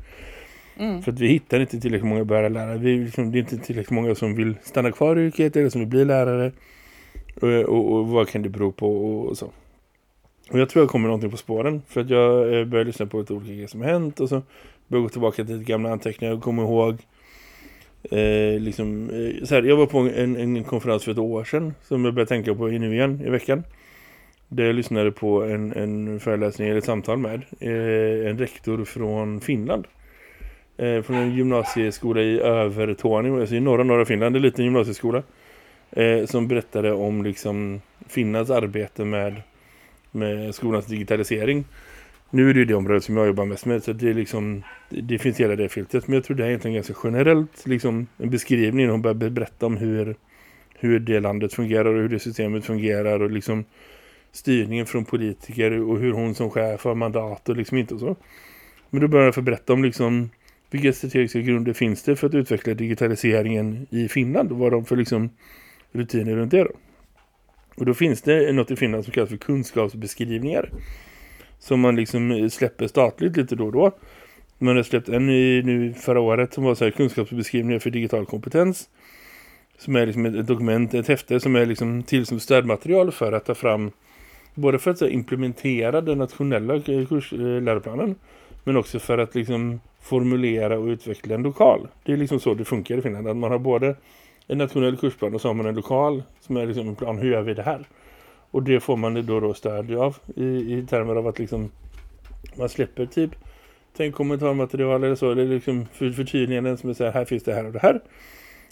Mm. För att vi hittar inte tillräckligt många börjar lärare. Vi, liksom, det är inte tillräckligt många som vill stanna kvar i yrket eller som vill bli lärare. Och, och, och vad kan det bero på och, och, så. Och jag tror jag kommer någonting på spåren. För att jag eh, börjar lyssna på lite olika grejer som har hänt. Och så börjar jag gå tillbaka till gamla anteckningar och kommer ihåg. Eh, liksom, eh, så här, jag var på en, en konferens för ett år sedan. Som jag började tänka på nu igen i veckan. Där jag lyssnade på en, en föreläsning eller ett samtal med eh, en rektor från Finland. Eh, från en gymnasieskola i Övertorneå, alltså i norra norra Finland, en liten gymnasieskola. Eh, som berättade om liksom Finlands arbete med, med skolans digitalisering. Nu är det ju det området som jag jobbar mest med så det, är liksom, det, finns hela det filtret. Men jag tror det är egentligen ganska generellt liksom, en beskrivning. Hon börjar berätta om hur, hur det landet fungerar och hur det systemet fungerar och liksom styrningen från politiker och hur hon som chef har mandat och liksom inte och så. Men då börjar jag få berätta om liksom vilka strategiska grunder finns det för att utveckla digitaliseringen i Finland och vad de för liksom rutiner runt det då. Och då finns det något i Finland som kallas för kunskapsbeskrivningar som man liksom släpper statligt lite då och då. Man har släppt en i, nu förra året som var så här kunskapsbeskrivningar för digital kompetens som är liksom ett dokument, ett häfte som är liksom till som stödmaterial för att ta fram både för att så implementera den nationella eh, kurs, eh, läroplanen men också för att liksom formulera och utveckla en lokal. Det är liksom så det funkar i Finland. Att man har både en nationell kursplan och så har man en lokal som är liksom en plan, hur gör vi det här? Och det får man då, då stöd av i, i termer av att liksom man släpper typ tänk kommentarmaterial eller så, eller liksom för, förtydliganden som är så här, här finns det här och det här.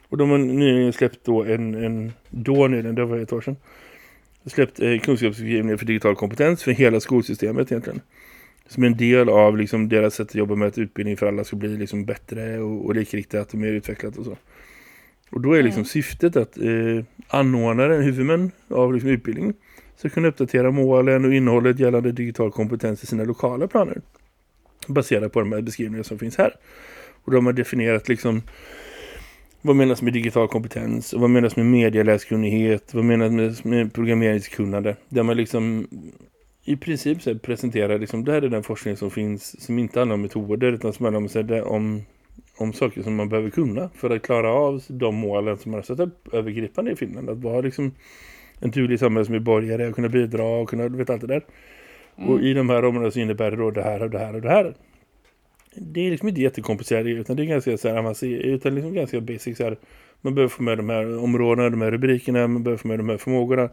Och de har nyligen släppt då en, en då nyligen, det var ett år sedan, släppt eh, kunskapsbeskrivningar för digital kompetens för hela skolsystemet egentligen. Som en del av liksom, deras sätt att jobba med att utbildning för alla ska bli liksom, bättre och, och likriktat och mer utvecklat och så. Och då är liksom mm. syftet att eh, anordnaren, huvudmän av liksom, utbildning ska kunna uppdatera målen och innehållet gällande digital kompetens i sina lokala planer. Baserat på de här beskrivningarna som finns här. Och de har definierat liksom vad menas med digital kompetens? Vad menas med medieläskunnighet? Vad menas med, med programmeringskunnande? Där man liksom i princip så presenterar liksom, det här är den forskning som finns som inte handlar om metoder utan som handlar om, så här, om, om saker som man behöver kunna för att klara av de målen som man har satt upp övergripande i Finland. Att vara liksom en tydlig samhällsmedborgare och kunna bidra och kunna veta allt det där. Mm. Och i de här områdena så innebär det då det här och det här och det här det är liksom inte jättekomplicerat utan det är ganska så här avancerat utan liksom ganska basic så här. Man behöver få med de här områdena, de här rubrikerna, man behöver få med de här förmågorna.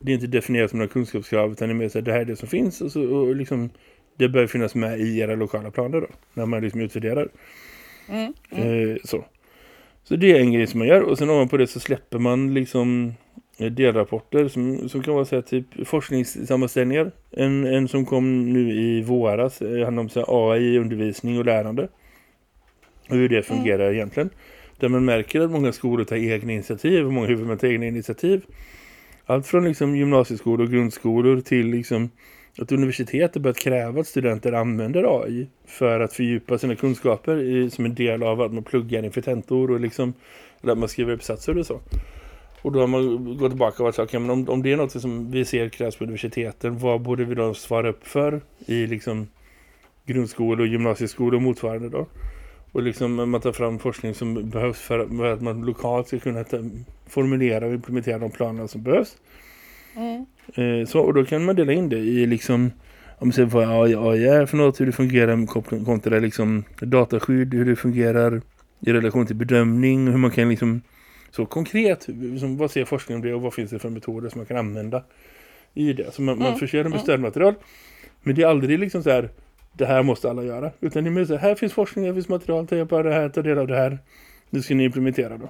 Det är inte definierat som några kunskapskrav utan det är mer så här, det här är det som finns och, så, och liksom det bör finnas med i era lokala planer då, när man liksom utvärderar. Mm, mm. Eh, så. så det är en grej som man gör och sen ovanpå det så släpper man liksom Eh, delrapporter som, som kan vara så här, typ forskningssammanställningar. En, en som kom nu i våras eh, handlar om så här, AI, undervisning och lärande. Och hur det fungerar mm. egentligen. Där man märker att många skolor tar egna initiativ och många huvudmän tar egna initiativ. Allt från liksom gymnasieskolor och grundskolor till liksom att universitetet börjat kräva att studenter använder AI för att fördjupa sina kunskaper i, som en del av att man pluggar inför tentor och liksom, att man skriver uppsatser och så. Och då har man gått tillbaka och varit så, okay, men om, om det är något som vi ser krävs på universiteten, vad borde vi då svara upp för i liksom grundskolor och gymnasieskolor och motsvarande då? Och liksom man tar fram forskning som behövs för att man lokalt ska kunna formulera och implementera de planer som behövs. Mm. Eh, så, och då kan man dela in det i liksom om man ser vad AI är för något, hur det fungerar kontra liksom dataskydd, hur det fungerar i relation till bedömning, hur man kan liksom så konkret, liksom, vad ser forskningen om det och vad finns det för metoder som man kan använda i det. Så man, mm. man förser dem med mm. stödmaterial. Men det är aldrig liksom så här, det här måste alla göra. Utan ni menar här, finns forskning, här finns material, ta hjälp av det här, ta del av det här. Nu ska ni implementera då.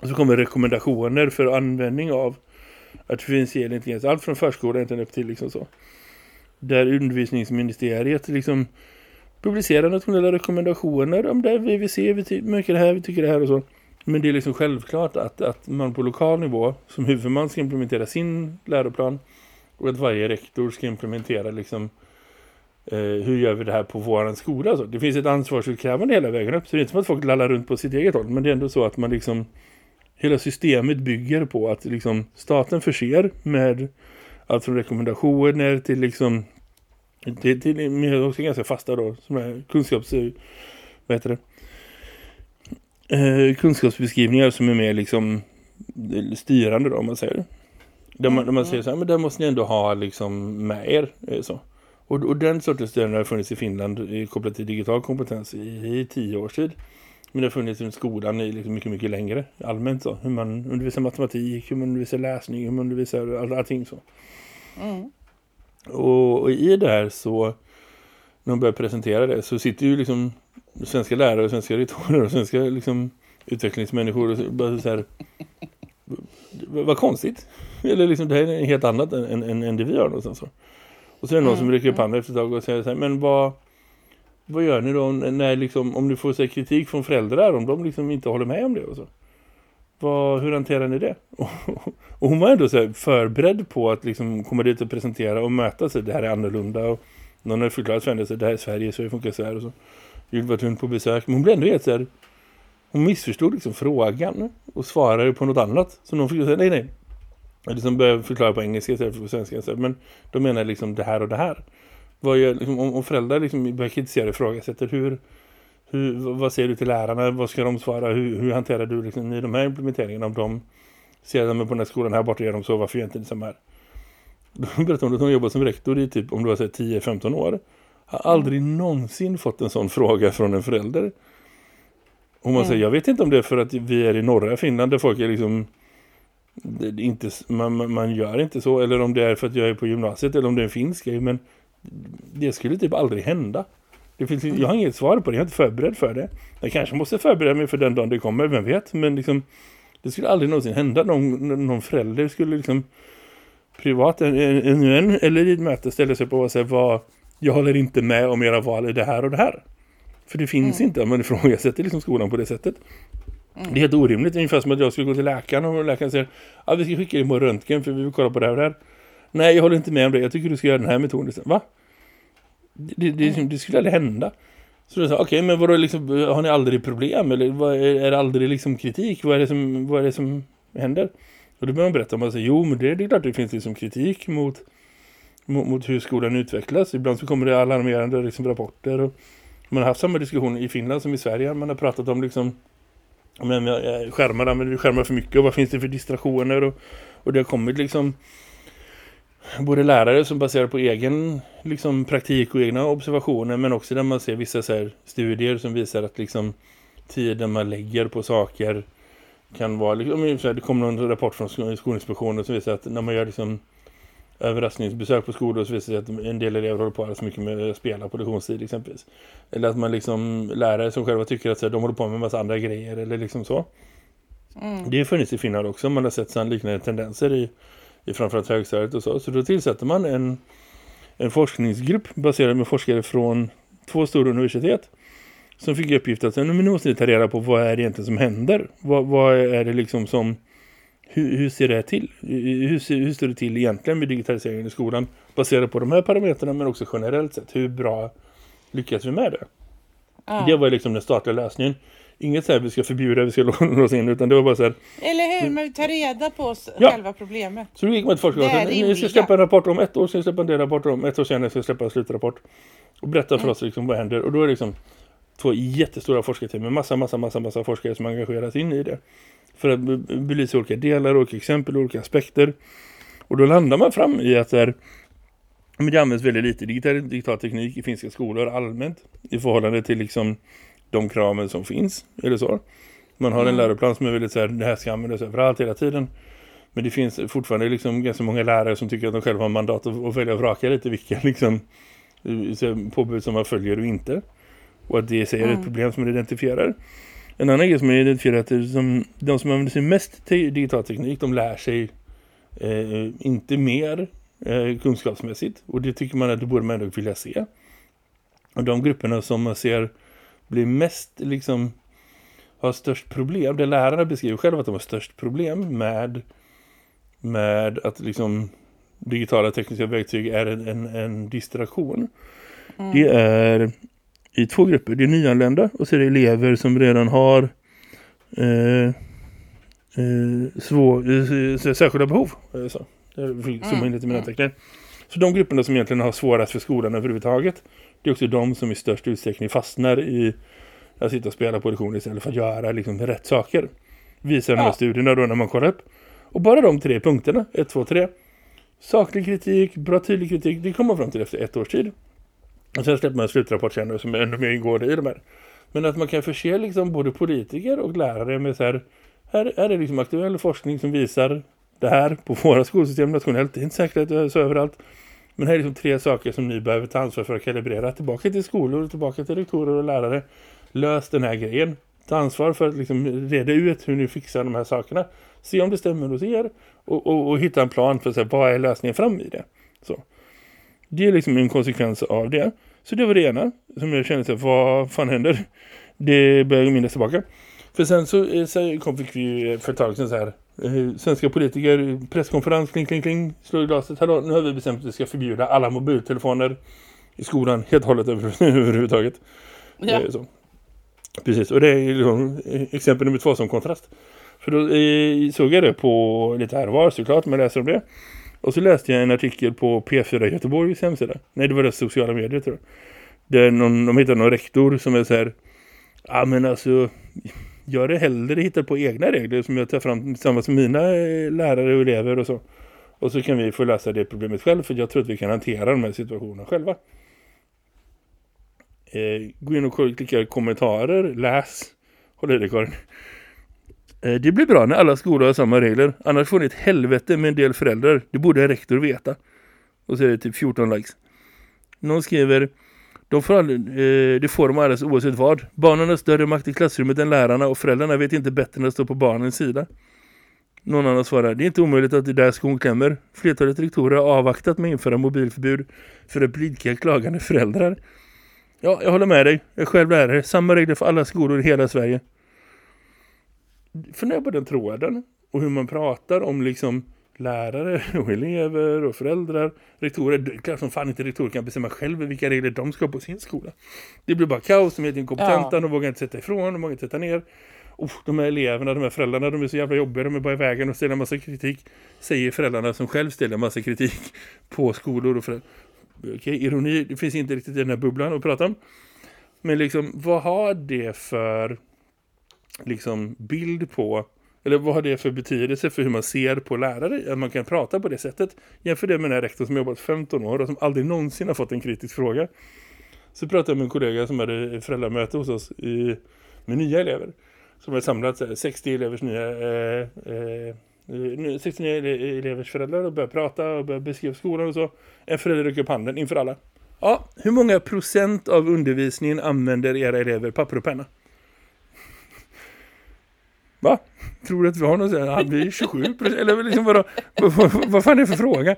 Och så kommer rekommendationer för användning av artificiell intelligens. Allt från förskolan upp till liksom så. Där undervisningsministeriet liksom publicerar nationella rekommendationer om det vi vill se, vi tycker det här, vi tycker det här och så. Men det är liksom självklart att, att man på lokal nivå som huvudman ska implementera sin läroplan och att varje rektor ska implementera liksom eh, hur gör vi det här på våran skola. Så det finns ett ansvarsutkrävande hela vägen upp så det är inte som att folk lallar runt på sitt eget håll men det är ändå så att man liksom hela systemet bygger på att liksom staten förser med allt från rekommendationer till liksom till, till med också ganska fasta då som är kunskaps eh, vad heter det eh, kunskapsbeskrivningar som är mer liksom eh, styrande då om man säger där man, där man säger så här, men där måste ni ändå ha liksom med er eh, så. Och, och den sortens stöd har funnits i Finland kopplat till digital kompetens i, i tio års tid. Men det har funnits i skolan i liksom mycket, mycket längre. Allmänt så. Hur man undervisar matematik, hur man undervisar läsning, hur man undervisar all, allting så. Mm. Och, och, i det här så när de börjar presentera det så sitter ju liksom svenska lärare, svenska retorer och svenska liksom utvecklingsmänniskor och bara så här vad konstigt. Eller liksom det här är helt annat än, än, än det vi gör någonstans. Så. Och så är det någon mm. som rycker upp handen efter ett tag och säger så här, men vad, vad gör ni då när liksom, om du får så kritik från föräldrar om de liksom inte håller med om det och så? Vad, hur hanterar ni det? Och, hon var ändå så förberedd på att liksom komma dit och presentera och möta sig. Det här är annorlunda och någon har förklarat för henne att det här är Sverige så det funkar så här och så. Ylva på besök. Men hon blev ändå helt så här, hon missförstod liksom frågan och svarade på något annat. Så någon fick säga nej nej. Jag liksom började förklara på engelska istället för på svenska. Så, men de menar liksom det här och det här. Vad gör, liksom, om, om föräldrar liksom börjar kritisera och ifrågasätter hur, hur, vad säger du till lärarna? Vad ska de svara? Hur, hur hanterar du liksom, i de här implementeringarna? Om de ser dem på den här skolan här borta gör de så, varför gör inte det som här? Då berättade hon att hon jobbar som rektor i typ, om du har 10-15 år. Har aldrig någonsin fått en sån fråga från en förälder. Och man mm. säger, jag vet inte om det är för att vi är i norra Finland där folk är liksom inte, man, man gör inte så. Eller om det är för att jag är på gymnasiet eller om det är en finsk grej. Men det skulle typ aldrig hända. Det finns, jag har inget svar på det, jag är inte förberedd för det. Jag kanske måste förbereda mig för den dagen det kommer, vem vet. Men liksom, det skulle aldrig någonsin hända. Någon, någon förälder skulle liksom privat en, en, en, eller i ett möte ställa sig på och säga vad jag håller inte med om era val i det här och det här. För det finns mm. inte om man ifrågasätter liksom skolan på det sättet. Mm. Det är helt orimligt, ungefär som att jag skulle gå till läkaren och läkaren säger ja vi ska skicka dig på röntgen för vi vill kolla på det här och det här. Nej, jag håller inte med om det. Jag tycker du ska göra den här metoden. Va? Det, det, mm. det skulle aldrig hända. Så då sa okej, okay, men vadå, liksom, har ni aldrig problem? Eller vad, är det aldrig liksom kritik? Vad är det som, vad är det som händer? Och då börjar man berätta om att jo, men det, det är klart det finns liksom kritik mot, mot, mot, hur skolan utvecklas. Ibland så kommer det alarmerande liksom, rapporter. Och man har haft samma diskussion i Finland som i Sverige. Man har pratat om liksom men skärmar, använder du skärmar för mycket. Och vad finns det för distraktioner? Och, och det har kommit liksom både lärare som baserar på egen liksom, praktik och egna observationer men också där man ser vissa så här, studier som visar att liksom, tiden man lägger på saker kan vara, liksom, det kommer någon rapport från Skolinspektionen som visar att när man gör liksom, överraskningsbesök på skolor så visar det att en del elever håller på alldeles mycket med spela på lektionstid exempelvis. Eller att man liksom lärare som själva tycker att så, de håller på med en massa andra grejer eller liksom så. Mm. Det funnits i Finland också. Man har sett sådana liknande tendenser i, i framförallt högstadiet och så. Så då tillsätter man en, en forskningsgrupp baserad med forskare från två stora universitet som fick uppgift att nu måste ni ta reda på vad är det egentligen som händer. Vad, vad är det liksom som hur, hur ser det till? Hur, hur står det till egentligen med digitaliseringen i skolan? Baserat på de här parametrarna men också generellt sett. Hur bra lyckas vi med det? Ja. Det var liksom den statliga lösningen. Inget så här vi ska förbjuda, vi ska låsa in utan det var bara så här. Eller hur, men vi tar reda på ja. själva problemet. Så då gick man till forskare ni ska släppa en rapport om ett år, ska släppa en rapport om ett år senare ska släppa en slutrapport. Och berätta för mm. oss liksom vad händer. Och då är det liksom två jättestora forskarteam med massa, massa, massa, massa forskare som engageras in i det för att belysa olika delar, olika exempel, olika aspekter. Och då landar man fram i att där, men det används väldigt lite digital, digital teknik i finska skolor allmänt i förhållande till liksom de kraven som finns, eller så. Man har en mm. läroplan som är väldigt så här, det här ska användas överallt hela tiden. Men det finns fortfarande liksom ganska många lärare som tycker att de själva har mandat att, att välja och vraka lite vilka liksom, påbud som man följer och inte. Och att det säger mm. ett problem som man identifierar. En annan grej som jag identifierat är som de som använder sig mest till digital teknik, de lär sig eh, inte mer eh, kunskapsmässigt. Och det tycker man att det borde man ändå vilja se. Och de grupperna som man ser blir mest liksom har störst problem, det lärarna beskriver själva att de har störst problem med med att liksom digitala tekniska verktyg är en, en, en distraktion. Mm. Det är i två grupper. Det är nyanlända och så är det elever som redan har eh, eh, svår, eh, särskilda behov. Eh, så. Som in lite mina teckningar. Så de grupperna som egentligen har svårast för skolan överhuvudtaget det är också de som i störst utsträckning fastnar i att sitta och spela på lektioner istället för att göra liksom rätt saker. Visar ja. de här studierna då när man kollar upp. Och bara de tre punkterna, 1, 2, 3. Saklig kritik, bra tydlig kritik, det kommer fram till efter ett års tid. Och sen släpper man en slutrapport sen som är ännu mer ingående i de här. Men att man kan förse liksom både politiker och lärare med så här, här är det liksom aktuell forskning som visar det här på våra skolsystem nationellt. Det är inte säkert att det är så överallt. Men här är liksom tre saker som ni behöver ta ansvar för att kalibrera. Tillbaka till skolor, tillbaka till rektorer och lärare. Lös den här grejen. Ta ansvar för att liksom reda ut hur ni fixar de här sakerna. Se om det stämmer hos er. Och, och, och hitta en plan för att säga, vad är lösningen fram i det. Så. Det är liksom en konsekvens av det. Så det var det ena som jag kände sig, vad fan händer? Det började minnas tillbaka. För sen så, eh, så kom, fick vi för ett tag sedan så här eh, svenska politiker, presskonferens, kling, kling, kling, slår i glaset. Hallå, nu har vi bestämt att vi ska förbjuda alla mobiltelefoner i skolan helt och hållet över, överhuvudtaget. Ja. Eh, så. Precis, och det är liksom exempel nummer två som kontrast. För då eh, såg jag det på lite här var såklart, men läser om det. Och så läste jag en artikel på P4 Göteborgs hemsida. Nej, det var det sociala medier tror jag. Där någon, de hittade någon rektor som är så här, ja men alltså, gör det hellre hittar på egna regler som jag tar fram tillsammans med mina eh, lärare och elever och så. Och så kan vi få lösa det problemet själv för jag tror att vi kan hantera de här situationerna själva. Eh, gå in och klicka kommentarer, läs. Håll i dig Karin. Eh, det blir bra när alla skolor har samma regler. Annars får ni ett helvete med en del föräldrar. Det borde en rektor veta. Och så är det typ 14 likes. Någon skriver... De får aldrig, eh, det får de alldeles oavsett vad. Barnen har större makt i klassrummet än lärarna och föräldrarna vet inte bättre än att stå på barnens sida. Någon annan svarar, det är inte omöjligt att det där skon klämmer. Flertalet rektorer har avvaktat med att införa mobilförbud för att blidka klagande föräldrar. Ja, jag håller med dig. Jag är själv lärare. Samma regler för alla skolor i hela Sverige fundera på den tråden och hur man pratar om liksom lärare och elever och föräldrar, rektorer. Det är klart som fan inte rektorer kan bestämma själva vilka regler de ska ha på sin skola. Det blir bara kaos, de är helt inkompetenta, ja. de vågar inte sätta ifrån, de vågar inte sätta ner. Oh, de här eleverna, de här föräldrarna, de är så jävla jobbiga, de är bara i vägen och ställer en massa kritik. Säger föräldrarna som själv ställer en massa kritik på skolor och föräldrar. Okej, okay, ironi, det finns inte riktigt i den här bubblan att prata om. Men liksom, vad har det för liksom bild på eller vad har det för betydelse för hur man ser på lärare? Att man kan prata på det sättet. Jämför det med den här rektorn som jobbat 15 år och som aldrig någonsin har fått en kritisk fråga. Så pratade jag med en kollega som hade föräldramöte hos oss i, med nya elever. Som har samlat 60 elevers nya eh, eh, 69 elevers föräldrar och började prata och började beskriva skolan och så. En förälder rycker upp handen inför alla. Ja, hur många procent av undervisningen använder era elever papper och penna? Va? Tror du att vi har något sådär? Hade vi 27 Eller liksom vadå? Vad, vad, vad fan är det för fråga?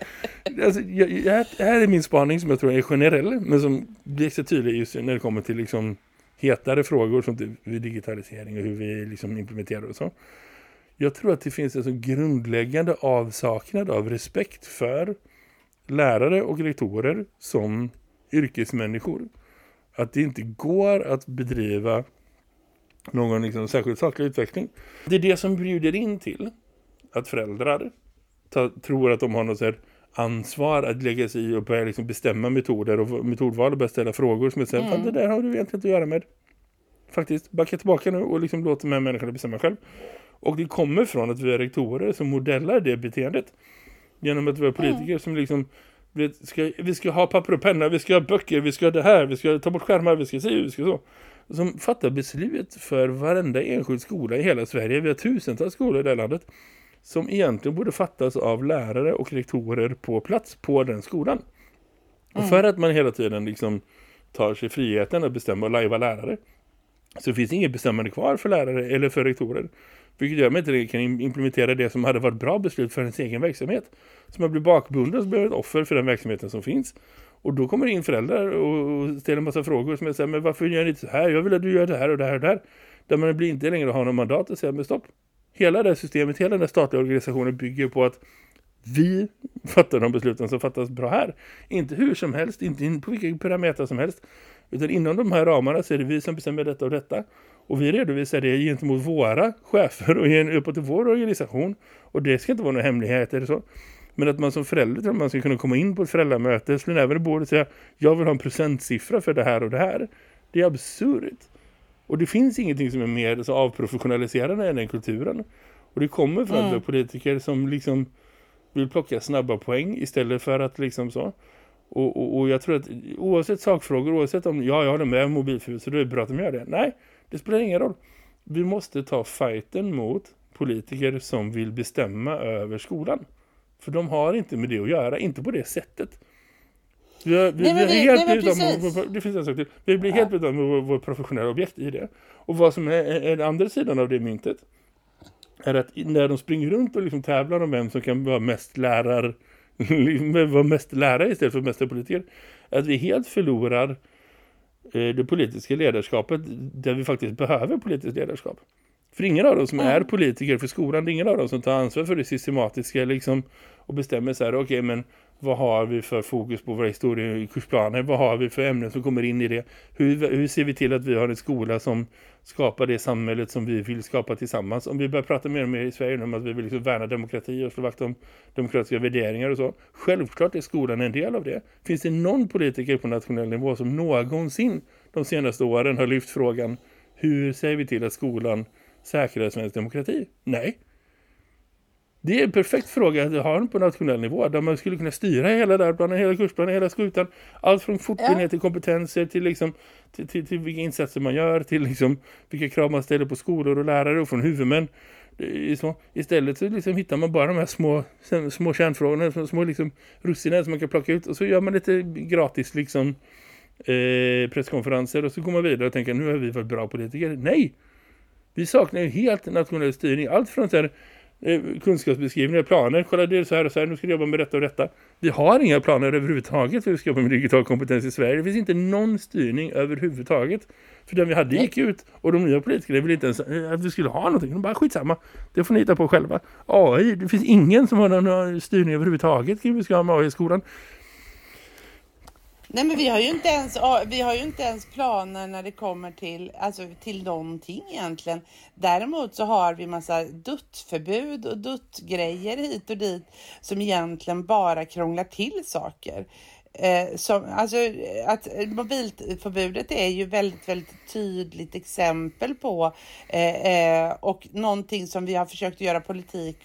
Alltså, jag, jag, här är min spaning som jag tror är generell. Men som blir extra tydlig just när det kommer till liksom hetare frågor som typ digitalisering och hur vi liksom implementerar och så. Jag tror att det finns en så grundläggande avsaknad av respekt för lärare och rektorer som yrkesmänniskor. Att det inte går att bedriva någon liksom särskild saklig utveckling. Det är det som bjuder in till att föräldrar ta, tror att de har något ansvar att lägga sig i och börja liksom bestämma metoder och metodval och börja ställa frågor som är såhär, mm. det där har du egentligen inte att göra med. Faktiskt, backa tillbaka nu och liksom låta de här människorna bestämma själv. Och det kommer från att vi är rektorer som modellar det beteendet. Genom att vi är politiker mm. som liksom vi ska, vi ska ha papper och penna, vi ska ha böcker, vi ska ha det här, vi ska ta bort skärmar, vi ska se, vi ska så som fattar beslut för varenda enskild skola i hela Sverige. Vi har tusentals skolor i det landet som egentligen borde fattas av lärare och rektorer på plats på den skolan. Mm. Och för att man hela tiden liksom tar sig friheten att bestämma och lajva lärare så finns det inget bestämmande kvar för lärare eller för rektorer. Vilket gör att man inte kan implementera det som hade varit bra beslut för ens egen verksamhet. Så man blir bakbunden så blir ett offer för den verksamheten som finns. Och då kommer det in föräldrar och ställer en massa frågor som jag säger, men varför gör ni inte så här? Jag vill att du gör det här och det här och det här. Där man blir inte längre har någon mandat att säga, men stopp. Hela det här systemet, hela den här statliga organisationen bygger på att vi fattar de besluten som fattas bra här. Inte hur som helst, inte på vilka parametrar som helst. Utan inom de här ramarna så är det vi som bestämmer detta och detta. Och vi redovisar det gentemot våra chefer och uppåt till vår organisation. Och det ska inte vara några hemligheter så. Men att man som förälder tror man ska kunna komma in på ett föräldramöte, slå näven i bordet och säga jag vill ha en procentsiffra för det här och det här. Det är absurt. Och det finns ingenting som är mer så avprofessionaliserande än den kulturen. Och det kommer från mm. politiker som liksom vill plocka snabba poäng istället för att liksom så. Och, och, och, jag tror att oavsett sakfrågor, oavsett om ja, jag håller med mobilförbud så det är bra att de gör det. Nej, det spelar ingen roll. Vi måste ta fighten mot politiker som vill bestämma över skolan. För de har inte med det att göra, inte på det sättet. Vi, har, vi, nej, vi, vi helt nej, vår, det finns en sak till. Vi blir ja. helt med vår, vår professionella objekt i det. Och vad som är, är den andra sidan av det myntet är att när de springer runt och liksom tävlar om vem som kan vara mest lärare vara mest lärare istället för mest politiker att vi helt förlorar eh, det politiska ledarskapet där vi faktiskt behöver politiskt ledarskap. För ingen av dem som är politiker för skolan, det är ingen av dem som tar ansvar för det systematiska liksom, och bestämmer så här, okej okay, men vad har vi för fokus på våra historiekursplaner? Vad har vi för ämnen som kommer in i det? Hur, hur ser vi till att vi har en skola som skapar det samhället som vi vill skapa tillsammans? Om vi börjar prata mer och mer i Sverige om att vi vill liksom värna demokrati och slå vakt om demokratiska värderingar och så. Självklart är skolan en del av det. Finns det någon politiker på nationell nivå som någonsin de senaste åren har lyft frågan hur ser vi till att skolan säkrar svensk demokrati? Nej. Det är en perfekt fråga att ha på nationell nivå där man skulle kunna styra hela läroplanen, hela kursplanen, hela skutan. Allt från fortbildning ja. till kompetenser till, liksom, till, till, till, vilka insatser man gör, till liksom, vilka krav man ställer på skolor och lärare och från huvudmän. Så, istället så liksom hittar man bara de här små, små kärnfrågorna, små, små liksom, russinen som man kan plocka ut och så gör man lite gratis liksom, eh, presskonferenser och så går man vidare och tänker nu har vi varit bra politiker. Nej! Vi saknar ju helt nationell styrning. Allt från så här, eh, kunskapsbeskrivningar, planer. Kolla det är så här och så här, nu ska vi jobba med detta och detta. Vi har inga planer överhuvudtaget för att vi ska jobba med digital kompetens i Sverige. Det finns inte någon styrning överhuvudtaget. För den vi hade gick ut och de nya politikerna vill inte ens eh, att vi skulle ha någonting. De bara skitsamma, det får ni hitta på själva. AI, det finns ingen som har någon styrning överhuvudtaget kring vi ska ha med AI i skolan. Nej men vi har ju inte ens, vi har ju inte ens planer när det kommer till, alltså, till någonting egentligen. Däremot så har vi massa duttförbud och duttgrejer hit och dit som egentligen bara krånglar till saker. Eh, som, alltså, att mobilförbudet är ju väldigt, väldigt tydligt exempel på eh, eh, och någonting som vi har försökt göra politik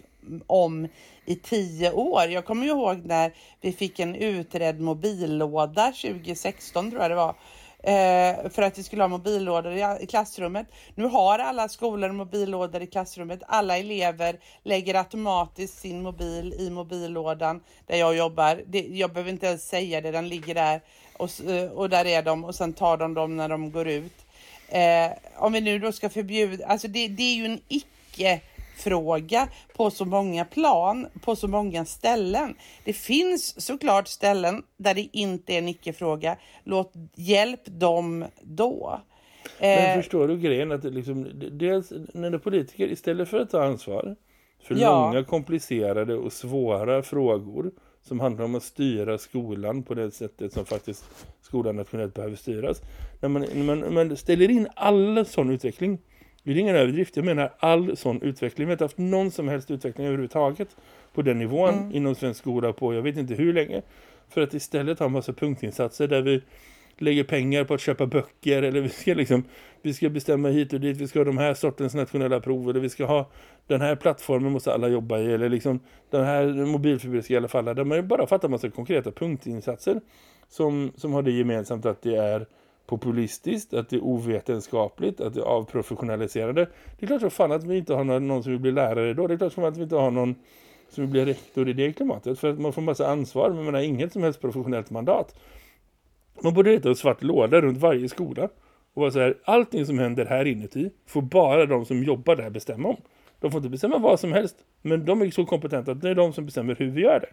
om i tio år. Jag kommer ihåg när vi fick en utredd mobillåda 2016 tror jag det var. Eh, för att vi skulle ha mobillådor i, i klassrummet. Nu har alla skolor mobillådor i klassrummet. Alla elever lägger automatiskt sin mobil i mobillådan där jag jobbar. Det, jag behöver inte ens säga det, den ligger där och, eh, och där är de och sen tar de dem när de går ut. Eh, om vi nu då ska förbjuda, alltså det, det är ju en icke fråga på så många plan, på så många ställen. Det finns såklart ställen där det inte är en icke-fråga. Låt hjälp dem då. Men eh, förstår du grejen att liksom, dels när det politiker istället för att ta ansvar för ja. långa, komplicerade och svåra frågor som handlar om att styra skolan på det sättet som faktiskt skolan nationellt behöver styras. När man, när man, man ställer in all sån utveckling det är ingen överdrift. Jag menar all sån utveckling. Vi har inte haft någon som helst utveckling överhuvudtaget på den nivån mm. inom svensk skola på jag vet inte hur länge. För att istället ha en massa punktinsatser där vi lägger pengar på att köpa böcker eller vi ska liksom vi ska bestämma hit och dit, vi ska ha de här sortens nationella prov eller vi ska ha den här plattformen måste alla jobba i eller liksom den här mobilförbudet ska i alla fall där man bara fattar massa konkreta punktinsatser som, som har det gemensamt att det är populistiskt, att det är ovetenskapligt, att det är avprofessionaliserade. Det är klart så fan att vi inte har någon som vill bli lärare då. Det är klart som att vi inte har någon som vill bli rektor i det klimatet. För att man får massa ansvar men man har inget som helst professionellt mandat. Man borde rita en svart låda runt varje skola. Och vara så här, allting som händer här inuti får bara de som jobbar där bestämma om. De får inte bestämma vad som helst. Men de är så kompetenta att det är de som bestämmer hur vi gör det.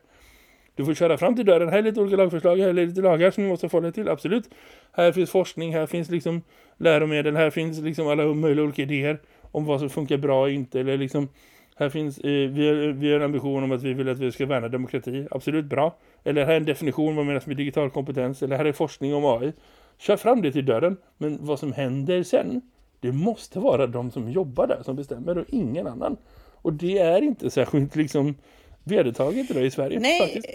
Du får köra fram till dörren. Här är lite olika lagförslag. Här är lite lagar som du måste förhålla till. Absolut. Här finns forskning. Här finns liksom läromedel. Här finns liksom alla möjliga olika idéer om vad som funkar bra och inte. Eller liksom, här finns, eh, vi, har, vi har en ambition om att vi vill att vi ska värna demokrati. Absolut bra. Eller här är en definition vad menas med digital kompetens. Eller här är forskning om AI. Kör fram det till dörren. Men vad som händer sen, det måste vara de som jobbar där som bestämmer och ingen annan. Och det är inte särskilt liksom vedertaget idag i Sverige. Nej, faktiskt.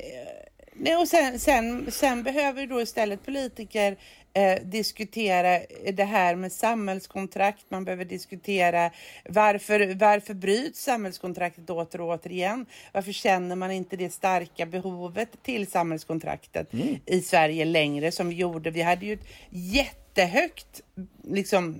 nej och sen, sen, sen behöver ju då istället politiker eh, diskutera det här med samhällskontrakt. Man behöver diskutera varför, varför bryts samhällskontraktet åter och återigen? Varför känner man inte det starka behovet till samhällskontraktet i Sverige längre som vi gjorde? Vi hade ju ett jättehögt, liksom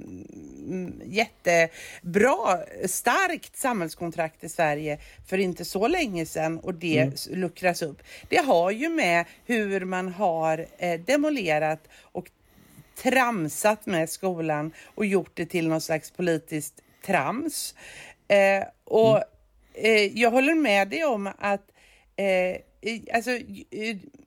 mm, jättebra, starkt samhällskontrakt i Sverige för inte så länge sedan och det Mm. luckras upp. Det har ju med hur man har eh, demolerat och tramsat med skolan och gjort det till någon slags politiskt trams. Eh, och eh, jag håller med dig om att eh, alltså,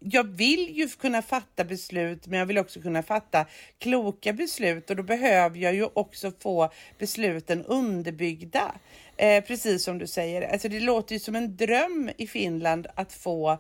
jag vill ju kunna fatta beslut men jag vill också kunna fatta kloka beslut och då behöver jag ju också få besluten underbyggda. Eh, precis som du säger, alltså det låter ju som en dröm i Finland att få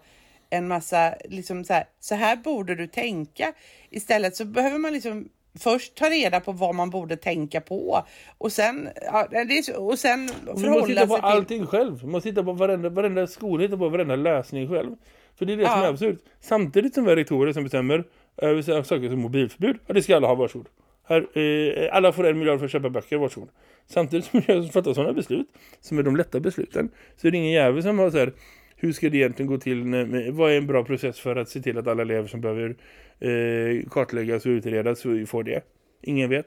en massa, liksom så här, så här borde du tänka. Istället så behöver man liksom först ta reda på vad man borde tänka på och sen, ja, och sen vi förhålla sig på till... allting själv. Vi måste hitta på varenda, varenda skola, hitta på varenda lösning själv. För det är det som Ja. är absurt. Samtidigt som vi har rektorer som bestämmer över så- saker som mobilförbud. Ja, det ska alla ha varsågod. Här, eh, alla får en miljard för att köpa böcker, varsågod. Samtidigt som jag fattar sådana beslut, som är de lätta besluten, så är det ingen jävel som har så här, hur ska det egentligen gå till, när, vad är en bra process för att se till att alla elever som behöver eh, kartläggas och utredas får det? Ingen vet.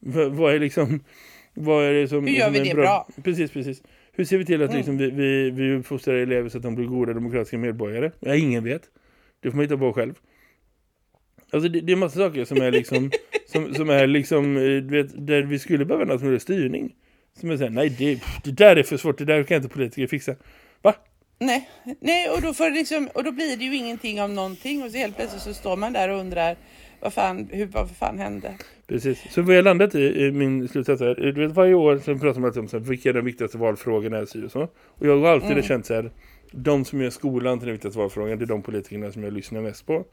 V- vad är liksom, vad är det som... Mm. Hur gör vi det bra? Precis, precis. Hur ser vi till att Mm. liksom, vi, vi, vi uppfostrar elever så att de blir goda demokratiska medborgare? Ja, ingen vet. Det får man hitta på själv. Alltså det, det är massa saker som är liksom som, som är liksom eh, vet, där vi skulle behöva något som styrning. Som är såhär, nej det, det där är för svårt, det där kan inte politiker fixa. Va? Nej, nej och, då får liksom, och då blir det ju ingenting av någonting och så helt plötsligt så står man där och undrar vad fan, hur, vad fan hände? Precis. Så vad jag landat i, i min slutsats är, du vet varje år så pratar man alltid om så här, vilka är de viktigaste valfrågorna är så. Och jag har alltid Mm. känt så här, de som gör skolan till den viktigaste valfrågan, det är de politikerna som jag lyssnar mest på.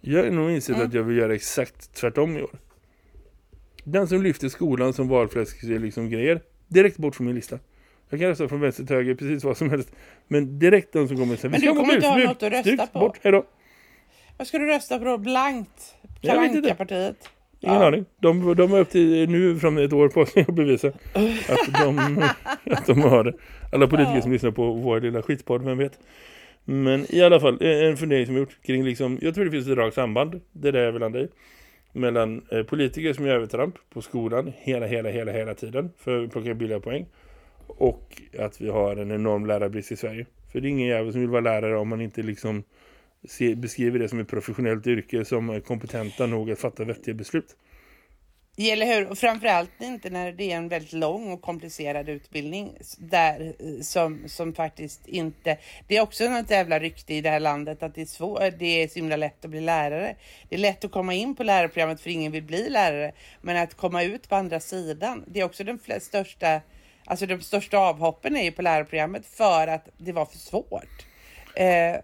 Jag har nog insett Mm. att jag vill göra exakt tvärtom i år. Den som lyfter skolan som valfläsk liksom grejer, direkt bort från min lista. Jag kan rösta från vänster till höger, precis vad som helst. Men direkt de som kommer säga, Men du kommer inte ha något att rösta Stryk, på. bort, hejdå. Vad ska du rösta på då? Blankt? Jag vet inte. partiet Ingen Ja. aning. De, de har upp till nu fram ett år på sig att bevisa att de, att de har det. Alla politiker Ja. som lyssnar på vår lilla skitpodd, vem vet. Men i alla fall, en fundering som jag gjort kring liksom, jag tror det finns ett rakt samband, det är det jag vill landa i, mellan eh, politiker som gör övertramp på skolan hela, hela, hela, hela tiden för att plocka billiga poäng och att vi har en enorm lärarbrist i Sverige. För det är ingen jävel som vill vara lärare om man inte liksom se, beskriver det som ett professionellt yrke som är kompetenta nog att fatta vettiga beslut. Eller hur? Och framförallt inte när det är en väldigt lång och komplicerad utbildning där som, som faktiskt inte... Det är också något jävla rykte i det här landet att det är, svår, det är så himla lätt att bli lärare. Det är lätt att komma in på lärarprogrammet för ingen vill bli lärare. Men att komma ut på andra sidan, det är också den flest, största... Alltså de största avhoppen är ju på lärarprogrammet för att det var för svårt. Eh,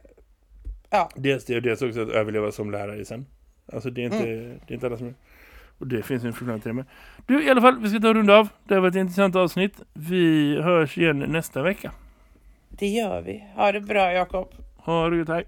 ja, Dels det och dels också att överleva som lärare sen. Alltså det är inte, Mm. det är inte alla som. Och det finns en förklaring till det med. Du, i alla fall, vi ska ta en runda av. Det har varit ett intressant avsnitt. Vi hörs igen nästa vecka. det gör vi. Ha det bra Jakob. Ha det gott, hej.